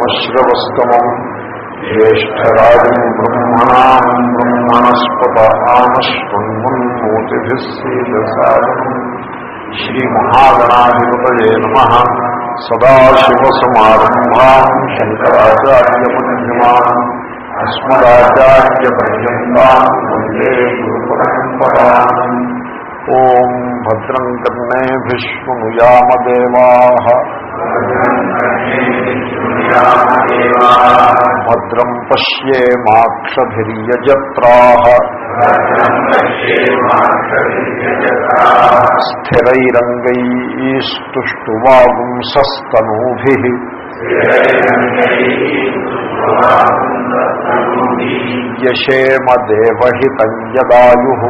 उपवीतिनमुद्भक्ष्यमश्रवस्तमम् ज्येष्ठराजम् ब्रह्मणाम् ब्रह्मणस्पत आमश्वन्मन्मूतिभिः सीदसादनम् श्रीमहागणाधिपतये नमः सदाशिवसमारम्भाम् शङ्कराचार्यमध्यमान् अस्मदाचार्यपर्यन्ताम् वन्दे गुरुपरम्पराम् ॐ भद्रम् कर्णेभिः शृणुयामदेवाः भद्रम् पश्येमाक्षभिर्यजत्राः स्थिरैरङ्गैस्तुष्टुवागुंसस्तनूभिः यशेम देवहितं यदायुः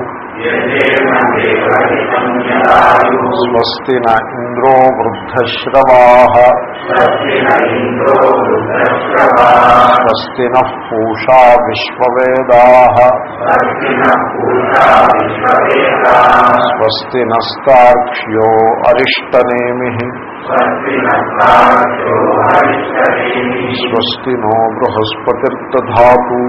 स्वस्ति न इन्द्रो वृद्धश्रवाः स्वस्ति नः पूषा विश्ववेदाः स्वस्ति नस्तार्क्ष्यो अरिष्टनेमिः स्वस्ति नो बृहस्पतिर्दधातु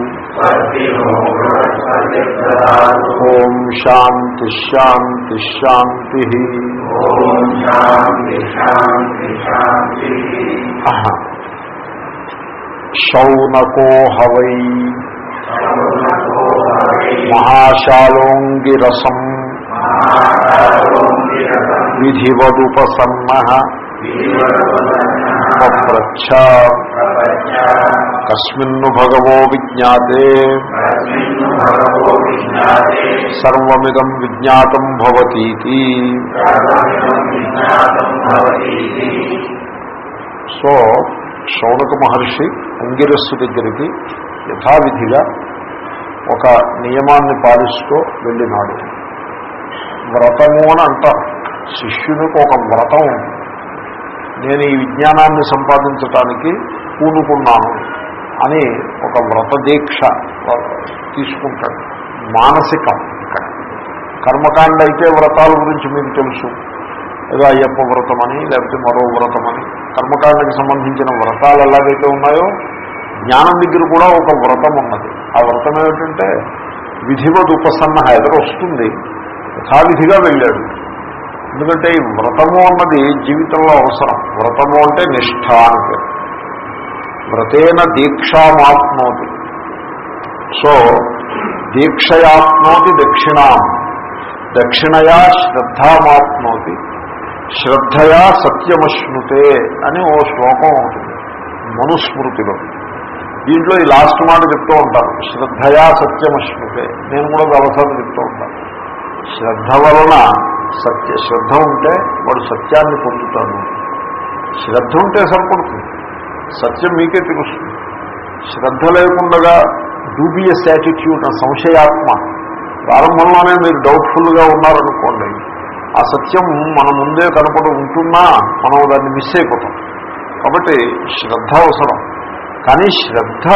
ॐ शान्ति शान्ति शान्तिः शौनको हवै महाशालोङ्गिरसम् विधिवदुपसन्नः पप्रच्छ కస్మిన్ను భగవో విజ్ఞాతే. సర్వమిదం విజ్ఞాతం భవతీతి. సో శౌనక మహర్షి అంగిరస్సు దగ్గరికి యథావిధిగా ఒక నియమాన్ని పాలిస్తూ వెళ్ళినాడు. వ్రతము అని అంటారు శిష్యునికి ఒక వ్రతం. నేను ఈ విజ్ఞానాన్ని సంపాదించటానికి పూనుకున్నాను అని ఒక వ్రత దీక్ష తీసుకుంటాడు. మానసికం ఇక్కడ కర్మకాండ అయితే వ్రతాల గురించి మీకు తెలుసు. ఏదో అయ్యప్ప వ్రతమని లేకపోతే మరో వ్రతమని. కర్మకాండకి సంబంధించిన వ్రతాలు ఎలాగైతే ఉన్నాయో జ్ఞానం దగ్గర కూడా ఒక వ్రతం ఉన్నది. ఆ వ్రతం ఏమిటంటే విధివద్ ఉపసన్న ఎదురు వస్తుంది. యథావిధిగా వెళ్ళాడు. ఎందుకంటే ఈ వ్రతము అన్నది జీవితంలో అవసరం. వ్రతము అంటే నిష్ఠ అని పేరు. వ్రతేన దీక్షామాప్నోతి. సో దీక్షయాప్నోతి దక్షిణాం. దక్షిణయా శ్రద్ధామాప్నోతి. శ్రద్ధయా సత్యమశ్నుతే అని ఓ శ్లోకం ఉంటుంది. మనుస్మృతిలో. దీంట్లో ఈ లాస్ట్ మాట చెప్తూ ఉంటారు శ్రద్ధయా సత్యమశ్నుతే. నేను కూడా గలసాలు చెప్తూ ఉంటాను శ్రద్ధ వలన సత్య శ్రద్ధ ఉంటే వాడు సత్యాన్ని పొందుతాడు. శ్రద్ధ ఉంటే సరిపడుతుంది. సత్యం మీకే తెలుస్తుంది. శ్రద్ధ లేకుండా డూబియస్ యాటిట్యూడ్ సంశయాత్మ. ప్రారంభంలోనే మీరు డౌట్ఫుల్గా ఉన్నారనుకోండి ఆ సత్యం మన ముందే కనపడి ఉంటున్నా మనం దాన్ని మిస్ అయిపోతాం. కాబట్టి శ్రద్ధ అవసరం. కానీ శ్రద్ధ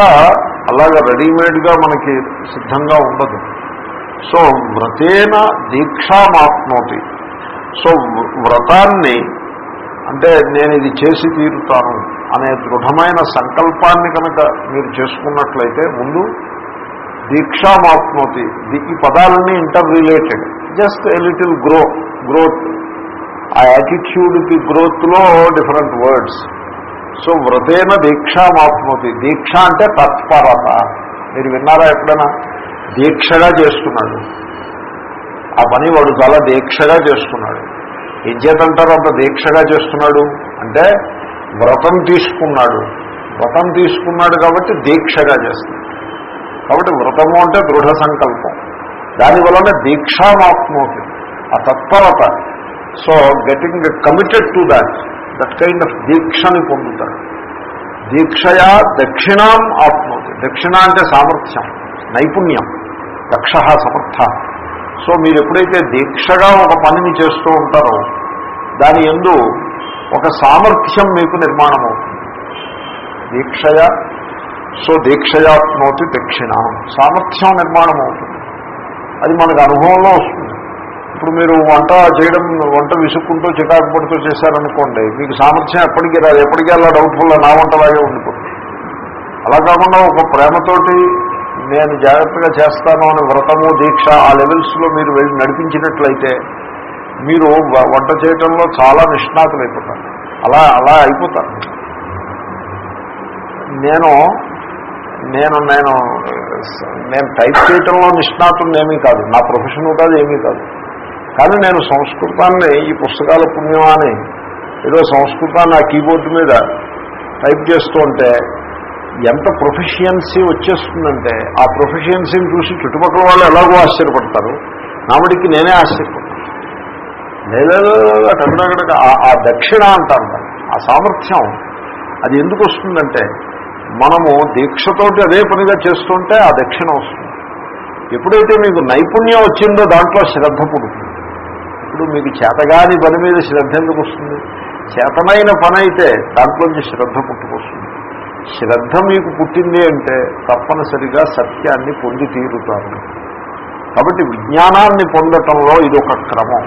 అలాగా రెడీమేడ్గా మనకి సిద్ధంగా ఉండదు. సో వ్రతేన దీక్షామాప్నోతి. సో వ్రతాన్ని అంటే నేను ఇది చేసి తీరుతాను. అనే దృఢమైన సంకల్పాన్ని కనుక మీరు చేసుకున్నట్లయితే ముందు దీక్షామాప్నోతి ఈ పదాలన్నీ interrelated just a little grow growth ఆ యాటిట్యూడ్కి గ్రోత్లో డిఫరెంట్ వర్డ్స్ సో వ్రతేన దీక్షామాప్నోతి దీక్ష అంటే తత్పరత. మీరు విన్నారా ఎప్పుడైనా? దీక్షగా చేస్తున్నాడు. ఆ పని వాడు చాలా దీక్షగా చేస్తున్నాడు. ఏం చేతంటారు అంత దీక్షగా చేస్తున్నాడు? అంటే వ్రతం తీసుకున్నాడు. వ్రతం తీసుకున్నాడు కాబట్టి దీక్షగా చేస్తాడు. కాబట్టి వ్రతము అంటే దృఢ సంకల్పం. దానివలన దీక్షామాత్మవుతుంది ఆ తత్పరత. So getting committed to that that kind of దీక్షని పొందుతాడు. దీక్షయా దక్షిణాం ఆత్మవుతుంది దక్షిణ అంటే సామర్థ్యం నైపుణ్యం దక్ష సమర్థ. సో మీరు ఎప్పుడైతే దీక్షగా ఒక పనిని చేస్తూ ఉంటారో దాని ఎందు ఒక సామర్థ్యం మీకు నిర్మాణం అవుతుంది దీక్షయ సో దీక్షయాత్మోతి దక్షిణ. సామర్థ్యం నిర్మాణం అవుతుంది అది మనకు అనుభవంలో వస్తుంది. ఇప్పుడు మీరు వంట చేయడం వంట విసుక్కుంటూ చికాకు పడుతూ చేశారనుకోండి మీకు సామర్థ్యం ఎప్పటికీ రాదు. ఎప్పటికీ అలా డౌట్ఫుల్గా నా వంటలాగే ఉండిపోతుంది. అలా కాకుండా ఒక ప్రేమతోటి నేను జాగ్రత్తగా చేస్తాను అని వ్రతము దీక్ష ఆ లెవెల్స్లో మీరు వెళ్ళి నడిపించినట్లయితే మీరు వంట చేయటంలో చాలా నిష్ణాతులు అయిపోతారు. అలా అలా అయిపోతారు. నేను నేను నేను నేను టైప్ చేయటంలో నిష్ణాతుని ఏమీ కాదు. నా ప్రొఫెషన్ కాదు ఏమీ కాదు. కానీ నేను సంస్కృతాన్ని ఈ పుస్తకాల పుణ్యమాని ఏదో సంస్కృతాన్ని ఆ కీబోర్డు మీద టైప్ చేస్తూ ఉంటే ఎంత ప్రొఫిషియన్సీ వచ్చేస్తుందంటే ఆ ప్రొఫిషియన్సీని చూసి చుట్టుపక్కల వాళ్ళు ఎలాగో ఆశ్చర్యపడతారు. నామడికి నేనే ఆశ్చర్యపడతాను. లేదు టగడగడ ఆ దక్షిణ అంటారు ఆ సామర్థ్యం అది ఎందుకు వస్తుందంటే మనము దీక్షతోటి అదే పనిగా చేస్తుంటే ఆ దక్షిణ వస్తుంది ఎప్పుడైతే మీకు నైపుణ్యం వచ్చిందో దాంట్లో శ్రద్ధ పుడుతుంది ఇప్పుడు మీకు చేతగాని పని మీద శ్రద్ధ ఎందుకు వస్తుంది చేతనైన పని అయితే దాంట్లోంచి శ్రద్ధ పుట్టుకొస్తుంది శ్రద్ధ మీకు పుట్టింది అంటే తప్పనిసరిగా సత్యాన్ని పొంది తీరుతారు కాబట్టి విజ్ఞానాన్ని పొందటంలో ఇది ఒక క్రమం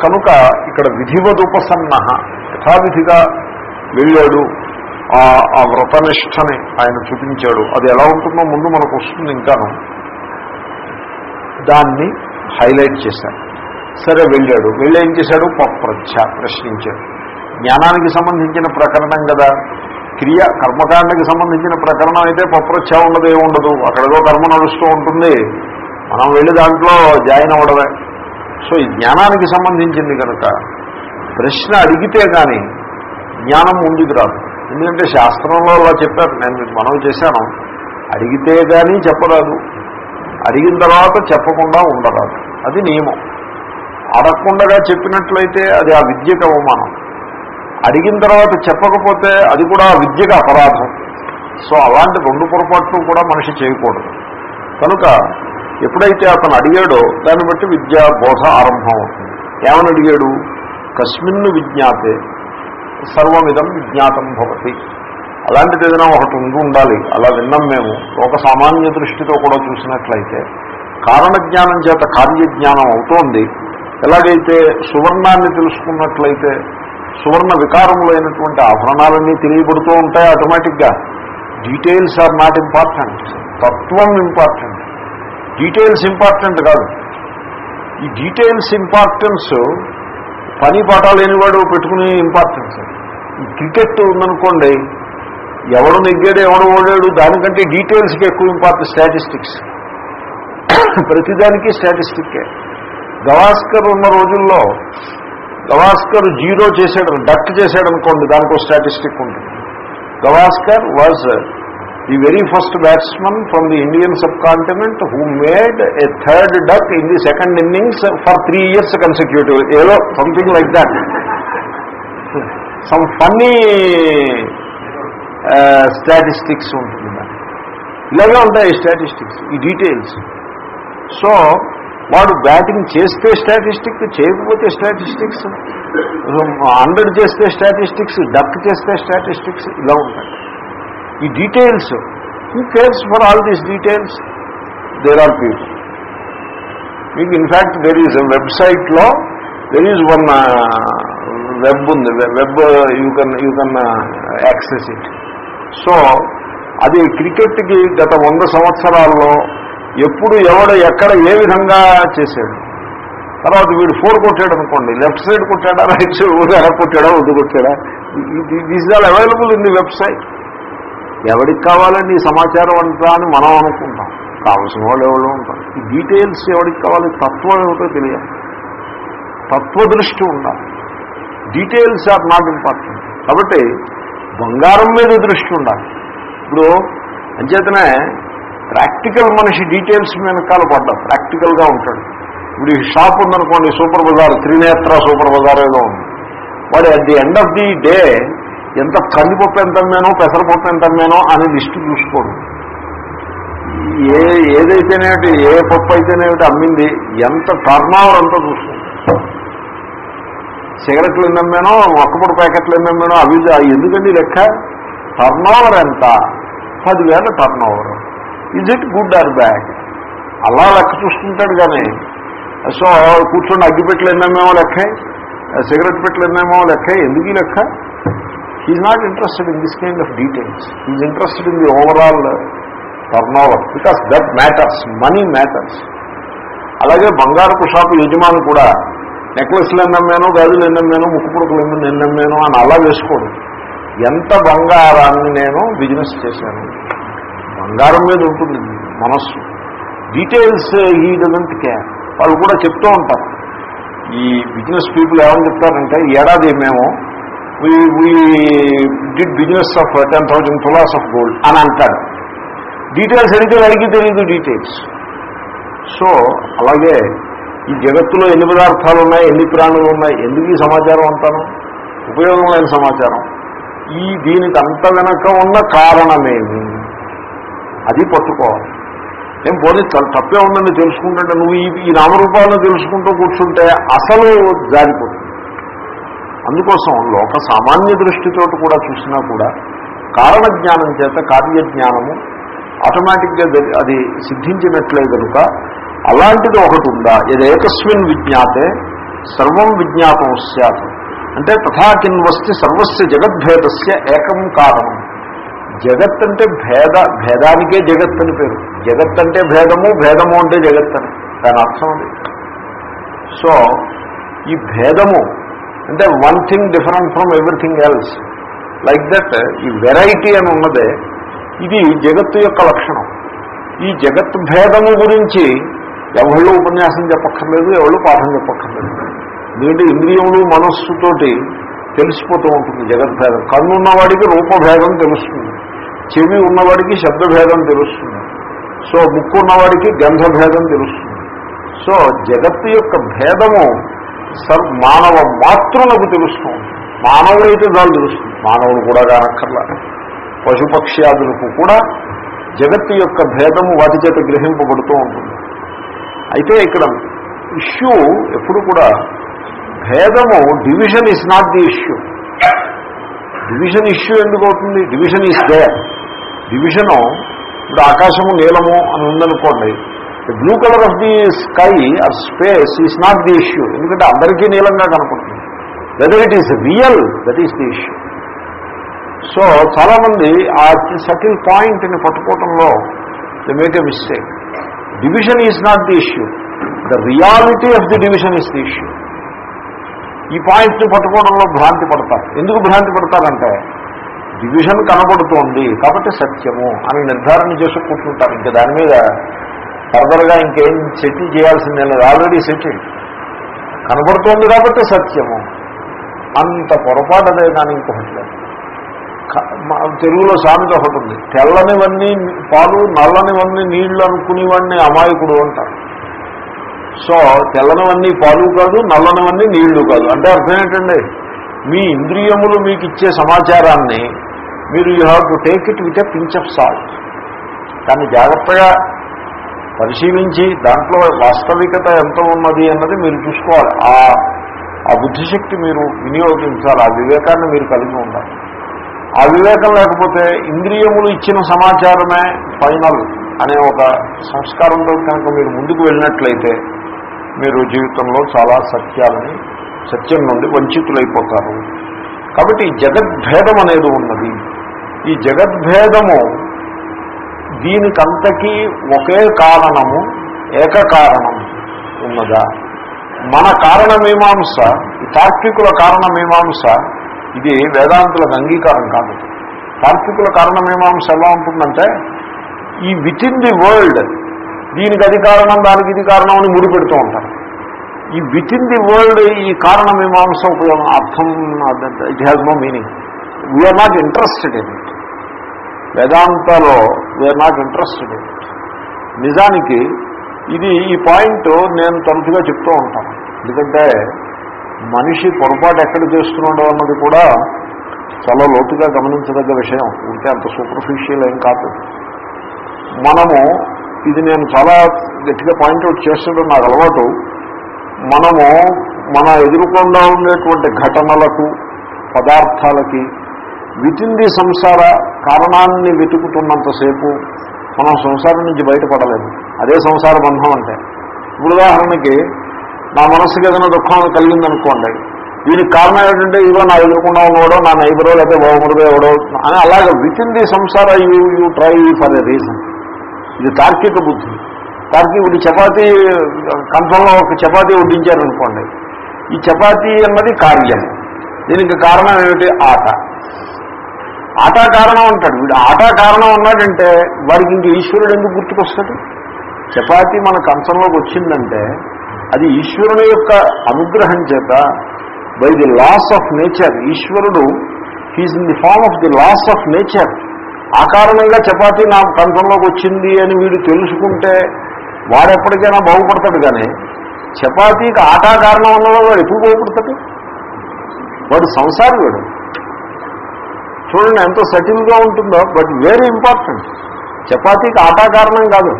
కనుక ఇక్కడ విధివదుపసన్న యథావిధిగా వెళ్ళాడు. ఆ ఆ వ్రతనిష్టని ఆయన చూపించాడు. అది ఎలా ఉంటుందో ముందు మనకు వస్తుంది ఇంకాను. దాన్ని హైలైట్ చేశాడు. సరే వెళ్ళాడు. వెళ్ళి ఏం చేశాడు? పప్రచ్ఛ ప్రశ్నించాడు. జ్ఞానానికి సంబంధించిన ప్రకరణం కదా. క్రియ కర్మకాండకి సంబంధించిన ప్రకరణం అయితే పప్రచ్ఛ ఉండదు ఏముండదు. అక్కడేదో కర్మ నడుస్తూ ఉంటుంది. మనం వెళ్ళి దాంట్లో జాయిన్ అవ్వడమే. సో ఈ జ్ఞానానికి సంబంధించింది కనుక ప్రశ్న అడిగితే కానీ జ్ఞానం ముందుకు రాదు. ఎందుకంటే శాస్త్రంలో అలా చెప్పారు. నేను మీకు మనవి చేశాను. అడిగితే కానీ చెప్పరాదు. అడిగిన తర్వాత చెప్పకుండా ఉండరాదు. అది నియమం. అడగకుండా చెప్పినట్లయితే అది ఆ విద్యకు అవమానం. అడిగిన తర్వాత చెప్పకపోతే అది కూడా ఆ విద్యకు అపరాధం. సో అలాంటి రెండు పొరపాట్లు కూడా మనిషి చేయకూడదు. కనుక ఎప్పుడైతే అతను అడిగాడో దాన్ని బట్టి విద్యా బోధ ఆరంభం అవుతుంది ఏమని అడిగాడు? కస్మిన్ను విజ్ఞాతే సర్వమిదం విజ్ఞాతం భవతి. అలాంటిది ఏదైనా ఒకటి ఉండి ఉండాలి. అలా విన్నాం మేము. ఒక సామాన్య దృష్టితో కూడా చూసినట్లయితే కారణజ్ఞానం చేత కార్యజ్ఞానం అవుతోంది. ఎలాగైతే సువర్ణాన్ని తెలుసుకున్నట్లయితే సువర్ణ వికారములైనటువంటి ఆభరణాలన్నీ తెలియబడుతూ ఉంటాయి ఆటోమేటిక్గా డీటెయిల్స్ ఆర్ నాట్ ఇంపార్టెంట్ తత్వం ఇంపార్టెంట్ డీటెయిల్స్ ఇంపార్టెంట్ కాదు. ఈ డీటెయిల్స్ ఇంపార్టెన్స్ పని పాఠ లేనివాడు పెట్టుకునే ఇంపార్టెన్స్. ఈ క్రికెట్ ఉందనుకోండి ఎవడు నెగ్గాడు ఎవడు ఓడాడు దానికంటే డీటెయిల్స్కి ఎక్కువ ఇంపార్టెంట్ స్టాటిస్టిక్స్. ప్రతిదానికి స్టాటిస్టిక్కే. గవాస్కర్ ఉన్న రోజుల్లో గవాస్కర్ జీరో చేశాడు డక్ చేశాడు అనుకోండి దానికి ఒక స్టాటిస్టిక్ ఉంటుంది. Gavaskar was The very first batsman from the Indian subcontinent who made a third duck in the second innings for three years consecutive ఏదో something like that some funny statistics ఉంటుంది దానికి. ఇలాగే ఉంటాయి స్టాటిస్టిక్స్ ఈ details so వాడు batting చేస్తే statistic చేయకపోతే statistics hundred చేస్తే స్టాటిస్టిక్స్ డక్ చేస్తే స్టాటిస్టిక్స్ ఇలా ఉంటాయి ఈ details who cares for all these details there are people మీకు ఇన్ఫ్యాక్ట్ దెర్ ఈజ్ వెబ్సైట్లో దెర్ ఈజ్ వన్ వెబ్ ఉంది web you can you can access it so అది క్రికెట్కి గత వంద సంవత్సరాల్లో ఎప్పుడు ఎవడు ఎక్కడ ఏ విధంగా చేశాడు? తర్వాత వీడు ఫోర్ కొట్టాడు అనుకోండి లెఫ్ట్ సైడ్ కొట్టాడా రైట్ సైడ్ ఊరు ఎలా కొట్టాడా వద్దు కొట్టాడా? This all available in the website ఎవరికి కావాలండి ఈ సమాచారం అంటా అని మనం అనుకుంటాం. కావాల్సిన వాళ్ళు ఎవరు ఉంటారు. ఈ డీటెయిల్స్ ఎవరికి కావాలి తత్వం ఏమిటో తెలియాలి. తత్వదృష్టి ఉండాలి. Details are not important. కాబట్టి బంగారం మీద దృష్టి ఉండాలి. ఇప్పుడు అంచేతనే ప్రాక్టికల్ మనిషి డీటెయిల్స్ వెనకాల పడ్డా ప్రాక్టికల్గా ఉంటాడు. ఇప్పుడు ఈ షాప్ ఉందనుకోండి super bazaar Trinetra super bazaar ఏదో ఉంది. వాడు at the end of the day ఎంత కందిపప్పు ఎంత అమ్మానో పెసరపప్పు ఎంత అమ్మానో అనే లిస్టు చూసుకోండి. ఏ ఏదైతేనేమిటి ఏ పప్పు అయితేనేమిటి అమ్మింది ఎంత టర్న్ ఓవర్ అంతా చూసుకోండి. సిగరెట్లు ఎన్ని అమ్మానో ఒక్కపొడి ప్యాకెట్లు ఎన్ని అమ్మానో అవి ఎందుకండి లెక్క? టర్న్ ఓవర్ ఎంత? పదివేల turnover it good or bad అలా లెక్క చూసుకుంటాడు కానీ సో కూర్చొని అగ్గిపెట్లు ఎన్నమేమో లెక్క సిగరెట్ పెట్లు ఎన్నమో లెక్క ఎందుకు లెక్క? He's not interested in this kind of details is interested in the overall turnover because that matters money matters అలాగే బంగారపు షాపు యజమాని కూడా నెక్లెస్లు ఎన్నమ్మాను గాజులు ఎన్నమ్మాను ముక్కు పుడకలు ఎన్ని ఎన్నమ్మాను అని అలా వేసుకోడు. ఎంత బంగారాన్ని నేను బిజినెస్ చేశాను? బంగారం మీద ఉంటుంది మనస్సు. డీటెయిల్స్ ఈ డజంట్ కేర్ వాళ్ళు కూడా చెప్తూ ఉంటారు. ఈ బిజినెస్ పీపుల్ ఏమని చెప్తారంటే ఏడాది మేము we did business of ten thousand tolas of gold అని అంటాడు డీటెయిల్స్ అడిగితే వాడికి తెలియదు డీటెయిల్స్ సో అలాగే ఈ జగత్తులో ఎన్ని పదార్థాలు ఉన్నాయి ఎన్ని ప్రాణులు ఉన్నాయి ఎందుకు ఈ సమాచారం అంటాను? ఉపయోగం లేని సమాచారం. ఈ దీనికి అంత వెనక ఉన్న కారణమేమి అది పట్టుకోవాలి. ఏం పోనీ తప్పే ఉందని తెలుసుకుంటుంటే నువ్వు ఈ ఈ నామరూపాలను తెలుసుకుంటూ కూర్చుంటే అసలు జారిపోతుంది. అందుకోసం లోక సామాన్య దృష్టితో కూడా చూసినా కూడా కారణ జ్ఞానం చేత కార్యజ్ఞానము ఆటోమేటిక్గా అది- సిద్ధించినట్లే కనుక అలాంటిది ఒకటి ఉందా? ఏకస్మిన్ విజ్ఞాతే సర్వం విజ్ఞాతం సత్ అంటే తథాకిన్ కిన్వస్తి సర్వస్య జగద్భేదస్య ఏకం కారణం. జగత్ అంటే భేద భేదానికే జగత్ అని పేరు. జగత్ అంటే భేదము భేదము అంటే జగత్ అని దాని అర్థం అది. సో ఈ భేదము అంటే one thing different from everything else like that ఈ వెరైటీ అని ఉన్నదే ఇది జగత్తు యొక్క లక్షణం. ఈ జగత్ భేదము గురించి ఎవళ్ళు ఉపన్యాసం చెప్పక్కర్లేదు ఎవళ్ళు పాఠం చెప్పక్కర్లేదు. ఎందుకంటే ఇంద్రియములు మనస్సుతోటి తెలిసిపోతూ ఉంటుంది జగద్భేదం. కన్ను ఉన్నవాడికి రూపభేదం తెలుస్తుంది. చెవి ఉన్నవాడికి శబ్దభేదం తెలుస్తుంది. సో ముక్కు ఉన్నవాడికి గంధభేదం తెలుస్తుంది. సో జగత్తు యొక్క భేదము సర్ మానవ మాతృలకు తెలుస్తుంది. మానవుడైతే దాన్ని తెలుస్తుంది. మానవుడు కూడా కానక్కర్లా. పశుపక్ష్యాదులకు కూడా జగత్తు యొక్క భేదము వాటి చేత గ్రహింపబడుతూ ఉంటుంది. అయితే ఇక్కడ ఇష్యూ ఎప్పుడు కూడా భేదము division is not the issue. Division issue ఎందుకు అవుతుంది? డివిజన్ ఇస్ దే డివిజను ఇప్పుడు ఆకాశము నీలము అని ఉందనుకోండి blue colour of the sky or space is not the issue ఎందుకంటే అందరికీ నీలంగా కనపడుతుంది. Whether it is real that is the issue so చాలామంది ఆ సటిల్ పాయింట్ని పట్టుకోవటంలో they make a mistake division is not the issue the reality of the division is the issue ఈ పాయింట్ని పట్టుకోవడంలో భ్రాంతి పడతారు. ఎందుకు భ్రాంతి పడతారంటే డివిజన్ కనబడుతోంది కాబట్టి సత్యము అని నిర్ధారణ చేసుకుంటుంటారు. ఇంకా దాని మీద ఫర్దర్గా ఇంకేం సెటిల్ చేయాల్సిందే లేదు. Already settle. కనబడుతోంది కాబట్టి సత్యము. అంత పొరపాటు అదే కానీ ఇంకొకటి లేదు. మా తెలుగులో సామెత ఒకటి ఉంది. తెల్లనివన్నీ పాలు నల్లనివన్నీ నీళ్ళు అనుకునేవాడిని అమాయకుడు అంటారు. సో తెల్లనివన్నీ పాలు కాదు నల్లనివన్నీ నీళ్ళు కాదు. అంటే అర్థం ఏంటండి? మీ ఇంద్రియములు మీకు ఇచ్చే సమాచారాన్ని మీరు you have to take it with a pinch of salt. దాన్ని జాగ్రత్తగా పరిశీలించి దాంట్లో వాస్తవికత ఎంత ఉన్నది అన్నది మీరు చూసుకోవాలి. ఆ ఆ బుద్ధిశక్తి మీరు వినియోగించాలి ఆ వివేకాన్ని మీరు కలిగి ఉండాలి. ఆ వివేకం లేకపోతే ఇంద్రియములు ఇచ్చిన సమాచారమే ఫైనల్ అనే ఒక సంస్కారంతో కనుక మీరు ముందుకు వెళ్ళినట్లయితే మీరు జీవితంలో చాలా సత్యాలని సత్యం నుండి వంచితులైపోతారు. కాబట్టి ఈ జగద్భేదం అనేది ఉన్నది. ఈ జగద్భేదము దీనికంతకీ ఒకే కారణము ఏకకారణం ఉన్నదా? మన కారణమీమాంస ఈ తార్కికుల కారణమీమాంస ఇది వేదాంతులకు అంగీకారం కాదు. తార్కికుల కారణమీమాంస ఎలా ఉంటుందంటే ఈ విత్ ఇన్ ది వరల్డ్ దీనికి అది కారణం దానికి ఇది కారణం అని ముడిపెడుతూ ఉంటారు. ఈ విత్ ఇన్ ది వరల్డ్ ఈ కారణమీమాంస ఉపయోగం అర్థం it has no meaning we are not interested in it వేదాంతలో we are not interested నిజానికి ఇది ఈ పాయింట్ నేను తరచుగా చెప్తూ ఉంటాను. ఎందుకంటే మనిషి పొరపాటు ఎక్కడ చేస్తున్నాడో అన్నది కూడా చాలా లోతుగా గమనించదగ్గ విషయం. ఉంటే అంత సూపర్ఫిషియల్ ఏం కాదు. మనము ఇది నేను చాలా గట్టిగా పాయింట్అవుట్ చేస్తుంటే నాకు అలవాటు. మనము మన ఎదుర్కొండా ఉండేటువంటి ఘటనలకు పదార్థాలకి వితింది ది సంసార కారణాన్ని వెతుకుతున్నంతసేపు మనం సంసారం నుంచి బయటపడలేము అదే సంసార బంధం అంటే. ఇప్పుడు ఉదాహరణకి నా మనసుకి ఏదైనా దుఃఖం కలిగిందనుకోండి దీనికి కారణం ఏంటంటే ఇదిగో నా ఎదురుకుండా ఉన్నవాడో నా నైబరో లేకపోతే బాగుమరుదో ఎవడో అని అలాగే విత్ ఇన్ ది సంసార you you try for a reason. ఇది తార్కిక బుద్ధి. తార్కికుడి చపాతీ కంఠంలో ఒక చపాతీ వడ్డించారనుకోండి. ఈ చపాతీ అన్నది కార్యం. దీనికి కారణం ఏమిటి? ఆట. ఆటా కారణం అంటాడు. వీడు ఆట కారణం అన్నాడంటే వాడికి ఇంక ఈశ్వరుడు ఎందుకు గుర్తుకొస్తాడు? చపాతి మన కంచంలోకి వచ్చిందంటే అది ఈశ్వరుని యొక్క అనుగ్రహం చేత by the laws of nature ఈశ్వరుడు he's in the form of the laws of nature ఆ కారణంగా చపాతీ నా కంచంలోకి వచ్చింది అని వీడు తెలుసుకుంటే వాడెప్పటికైనా బాగుపడతాడు కానీ చపాతీకి ఆటా కారణం ఉన్నవాడు వాడు ఎప్పుడు బాగుపడతాడు? వాడు సంసారి వాడు. చూడండి ఎంత సటిల్గా ఉంటుందో బట్ వెరీ ఇంపార్టెంట్ చపాతీకి ఆటా కారణం కాదు.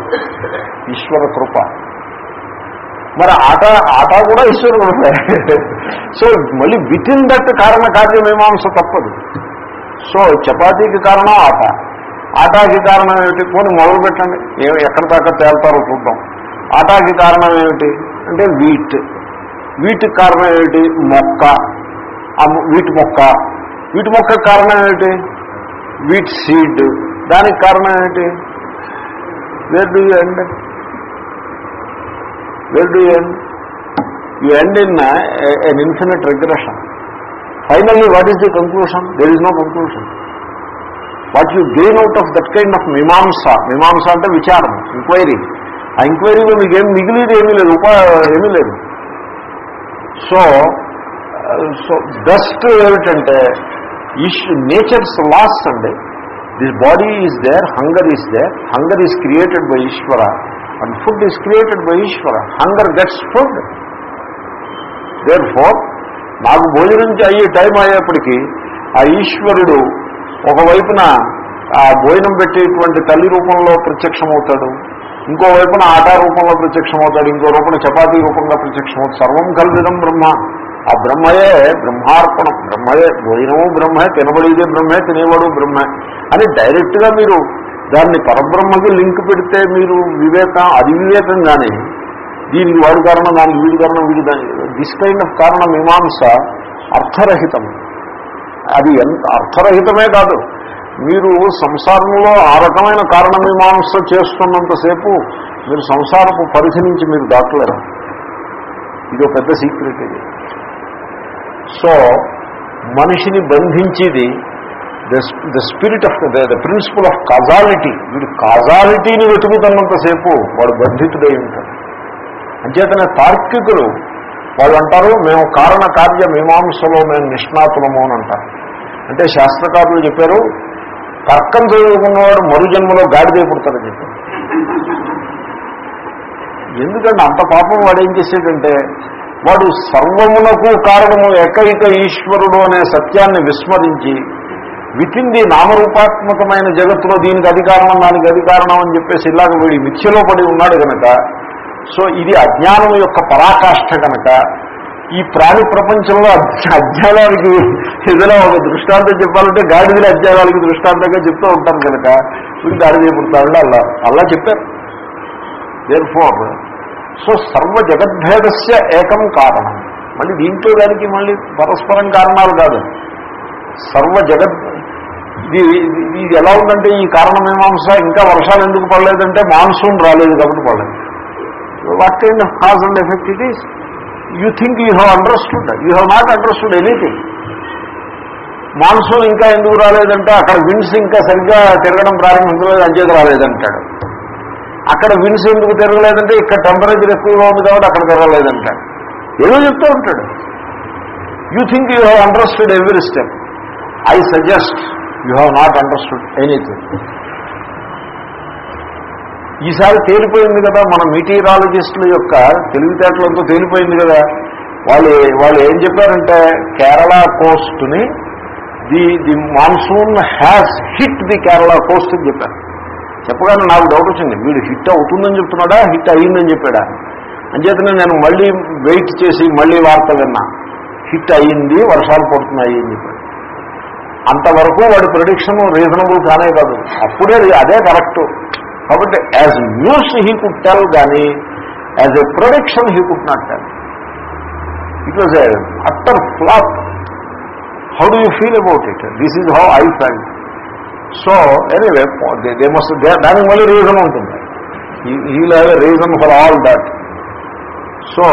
ఈశ్వర కృప. మరి ఆట ఆట కూడా ఈశ్వర కృపే సో మళ్ళీ విత్ ఇన్ దట్ కారణ కార్యమీమాంస తప్పదు. సో చపాతీకి కారణం ఆట. ఆటాకి కారణం ఏమిటి? పోనీ మొదలు పెట్టండి. ఏ ఎక్కడ దాకా తేల్తారో చూద్దాం. ఆటాకి కారణం ఏమిటి? అంటే వీట్ వీటికి కారణం ఏమిటి? మొక్క. ఆ వీటి మొక్క. వీటి మొక్క కారణం ఏమిటి? వీట్ సీడ్ దానికి కారణం ఏమిటి? Where do you end where do you end you end in an infinite regression finally what is the conclusion there is no conclusion what you gain out of that kind of మీమాంస మీమాంస అంటే విచారం enquiry ఆ ఎంక్వైరీలో మీకు ఏం మిగిలిది ఏమీ లేదు ఉపా ఏమీ లేదు. సో సో బెస్ట్ ఏమిటంటే ఈశ్ నేచర్స్ లాస్ అండి this body is there hunger is there hunger is created by Ishwara and food is created by Ishwara hunger gets food therefore నాకు భోజనం అయ్యే టైం అయ్యేప్పటికీ ఆ ఈశ్వరుడు ఒకవైపున ఆ భోజనం పెట్టేటువంటి తల్లి రూపంలో ప్రత్యక్షమవుతాడు. ఇంకో వైపున రూపంలో ప్రత్యక్షమవుతాడు. ఇంకో రూపంలో చపాతీ రూపంగా ప్రత్యక్షమవుతాడు. సర్వం కల్విదం బ్రహ్మ. ఆ బ్రహ్మయే బ్రహ్మార్పణం బ్రహ్మయే భోజనము బ్రహ్మే తినబడేదే బ్రహ్మే తినేవాడు బ్రహ్మే అని డైరెక్ట్గా మీరు దాన్ని పరబ్రహ్మకి లింక్ పెడితే మీరు వివేకం అవివేకం కానీ దీనికి వాడు కారణం దానికి వీడి కారణం వీడి దిస్ కైండ్ ఆఫ్ కారణం మీమాంస అర్థరహితం. అది ఎంత అర్థరహితమే కాదు. మీరు సంసారంలో ఆ రకమైన కారణమీమాంస చేస్తున్నంతసేపు మీరు సంసారపు పరిధి నుంచి మీరు దాటలేరు. ఇది ఒక పెద్ద సీక్రెట్ ఇది. సో మనిషిని బంధించేది the spirit of the principle of causality వీడు కాజాలిటీని వెతుకుతున్నంతసేపు వాడు బంధితుడై ఉంటాడు. అంచేతనే తార్కికులు వాళ్ళు అంటారు మేము కారణ కార్య మీమాంసలో మేము నిష్ణాతులము అని అంటారు. అంటే శాస్త్రకారులు చెప్పారు తర్కం చదువుకున్నవాడు మరు జన్మలో గాడిదే పుడతారని చెప్పారు. ఎందుకంటే అంత పాపం వాడు ఏం చేసేటంటే వాడు సర్వమునకు కారణము ఏకైక ఈశ్వరుడు అనే సత్యాన్ని విస్మరించి వితిన్ ది నామరూపాత్మకమైన జగత్తులో దీనికి అది కారణం దానికి అది కారణం అని చెప్పేసి ఇలాగ వీడి మిథ్యలో పడి ఉన్నాడు కనుక సో ఇది అజ్ఞానం యొక్క పరాకాష్ఠ కనుక ఈ ప్రాణి ప్రపంచంలో అజ్ఞ- ఏదైనా ఒక దృష్టాంతం చెప్పాలంటే గాడిదల అధ్యాయాలకి దృష్టాంతంగా చెప్తూ ఉంటాను కనుక వీడు గాడిద పుడతాడు అలా అలా చెప్పారు. దేర్ ఫోర్ సో సర్వ జగద్భేదస్య ఏకం కారణం. మళ్ళీ దీంట్లో దానికి మళ్ళీ పరస్పరం కారణాలు కాదు. సర్వ జగద్ ఇది ఇది- ఎలా ఉందంటే ఈ కారణమీమాంస ఇంకా వర్షాలు ఎందుకు పడలేదంటే మాన్సూన్ రాలేదు కాబట్టి పడలేదు. What kind of cause and effect it is you think you have understood you have not understood anything monsoon ఇంకా ఎందుకు రాలేదంటే అక్కడ విండ్స్ ఇంకా సరిగ్గా తిరగడం ప్రారంభించలేదు అంచేది రాలేదంటాడు. అక్కడ విన్స్ ఎందుకు తిరగలేదంటే ఇక్కడ టెంపరేచర్ ఎక్కువగా ఉంది కాబట్టి అక్కడ తిరగలేదంటాడు ఏదో చెప్తూ ఉంటాడు. You think you have understood every step I suggest you have not understood anything ఈసారి తేలిపోయింది కదా మన మీటీరాలజిస్టుల యొక్క తెలివితేటలతో తేలిపోయింది కదా. వాళ్ళు వాళ్ళు ఏం చెప్పారంటే Kerala కోస్ట్ని the the monsoon has hit the Kerala coast అని చెప్పారు. చెప్పగానే నాకు డౌట్ వచ్చింది. వీడు హిట్ అవుతుందని చెప్తున్నాడా? హిట్ అయ్యిందని చెప్పాడా? అంచేతనే నేను మళ్ళీ వెయిట్ చేసి మళ్ళీ వార్త విన్నా. హిట్ అయ్యింది వర్షాలు పడుతున్నాయి అని చెప్పాడు. అంతవరకు వాడి ప్రొడిక్షన్ రీజనబుల్ కానే కాదు. అప్పుడే అదే కరెక్ట్ కాబట్టి as news he could tell కానీ as a prediction he could not tell it was utter flop how do you feel about it this is how I felt so anyway they must దానికి మళ్ళీ reason ఉంటుంది. ఈ have reason for all that so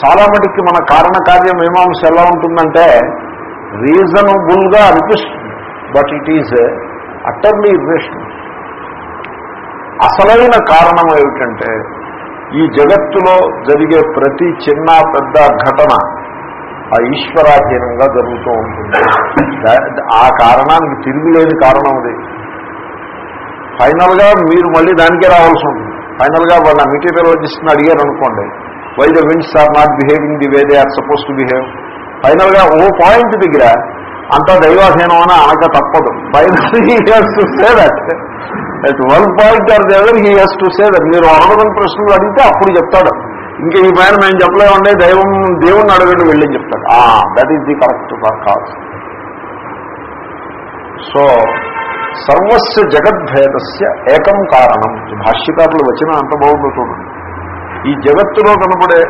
చాలా మటుకి మన కారణ కార్య మీమాంస ఎలా ఉంటుందంటే రీజనబుల్గా అనిపిస్తుంది. But it is utterly irrational అసలైన కారణం ఏమిటంటే ఈ జగత్తులో జరిగే ప్రతి చిన్న పెద్ద ఘటన ఆ ఈశ్వరాధీనంగా జరుగుతూ ఉంటుంది. ఆ కారణానికి తిరుగులేని కారణం అది. ఫైనల్గా మీరు మళ్ళీ దానికే రావాల్సి ఉంటుంది. ఫైనల్గా వాళ్ళ మెటీరియలజిస్ట్ని అడిగారు అనుకోండి. Why the winds are not behaving the way they are suppose to behave ఫైనల్గా ఓ పాయింట్ దగ్గర అంతా దైవాధీనం అని అనక తప్పదు. Final he has to say that at one point or the he has to say that మీరు అడగని ప్రశ్నలు అడిగితే అప్పుడు చెప్తాడు. ఇంకా ఈ పైన మేము చెప్పలేమండి దైవం దేవుణ్ణి అడగండి వెళ్ళి చెప్తాడు that is the correct cause so సర్వస్య జగద్భేదస్య ఏకం కారణం. భాష్యకారులు వచ్చిన అంత బాగుందో చూడండి. ఈ జగత్తులో కనబడే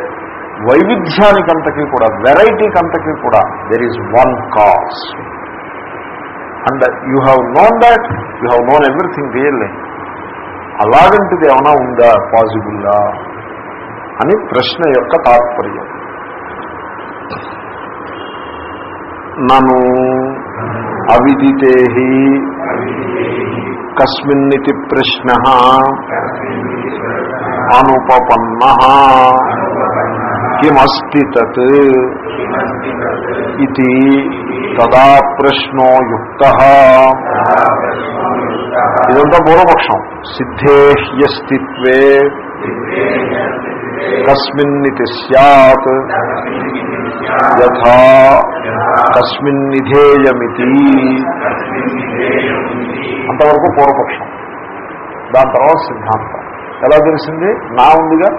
వైవిధ్యానికంతకీ కూడా వెరైటీకంతకీ కూడా there is one cause and you have known that you have known everything really అలాగంటిది ఏమైనా ఉందా? పాసిబుల్లా అని ప్రశ్న యొక్క తాత్పర్యం నను అవిదితే కస్మిన్నితి ప్రశ్న అనుపపన్న కిమస్తి తత్ ఇది తదా ప్రశ్నో యుక్త ఇదంతా పూర్వపక్షం సిద్ధేహ్యస్తిత్వే కస్మిన్నితి సత్ యథా కస్మిన్నిధేయమితి. అంతవరకు పూర్వపక్షం. దాని తర్వాత సిద్ధాంతం. ఎలా తెలిసింది? నా ఉందిగా?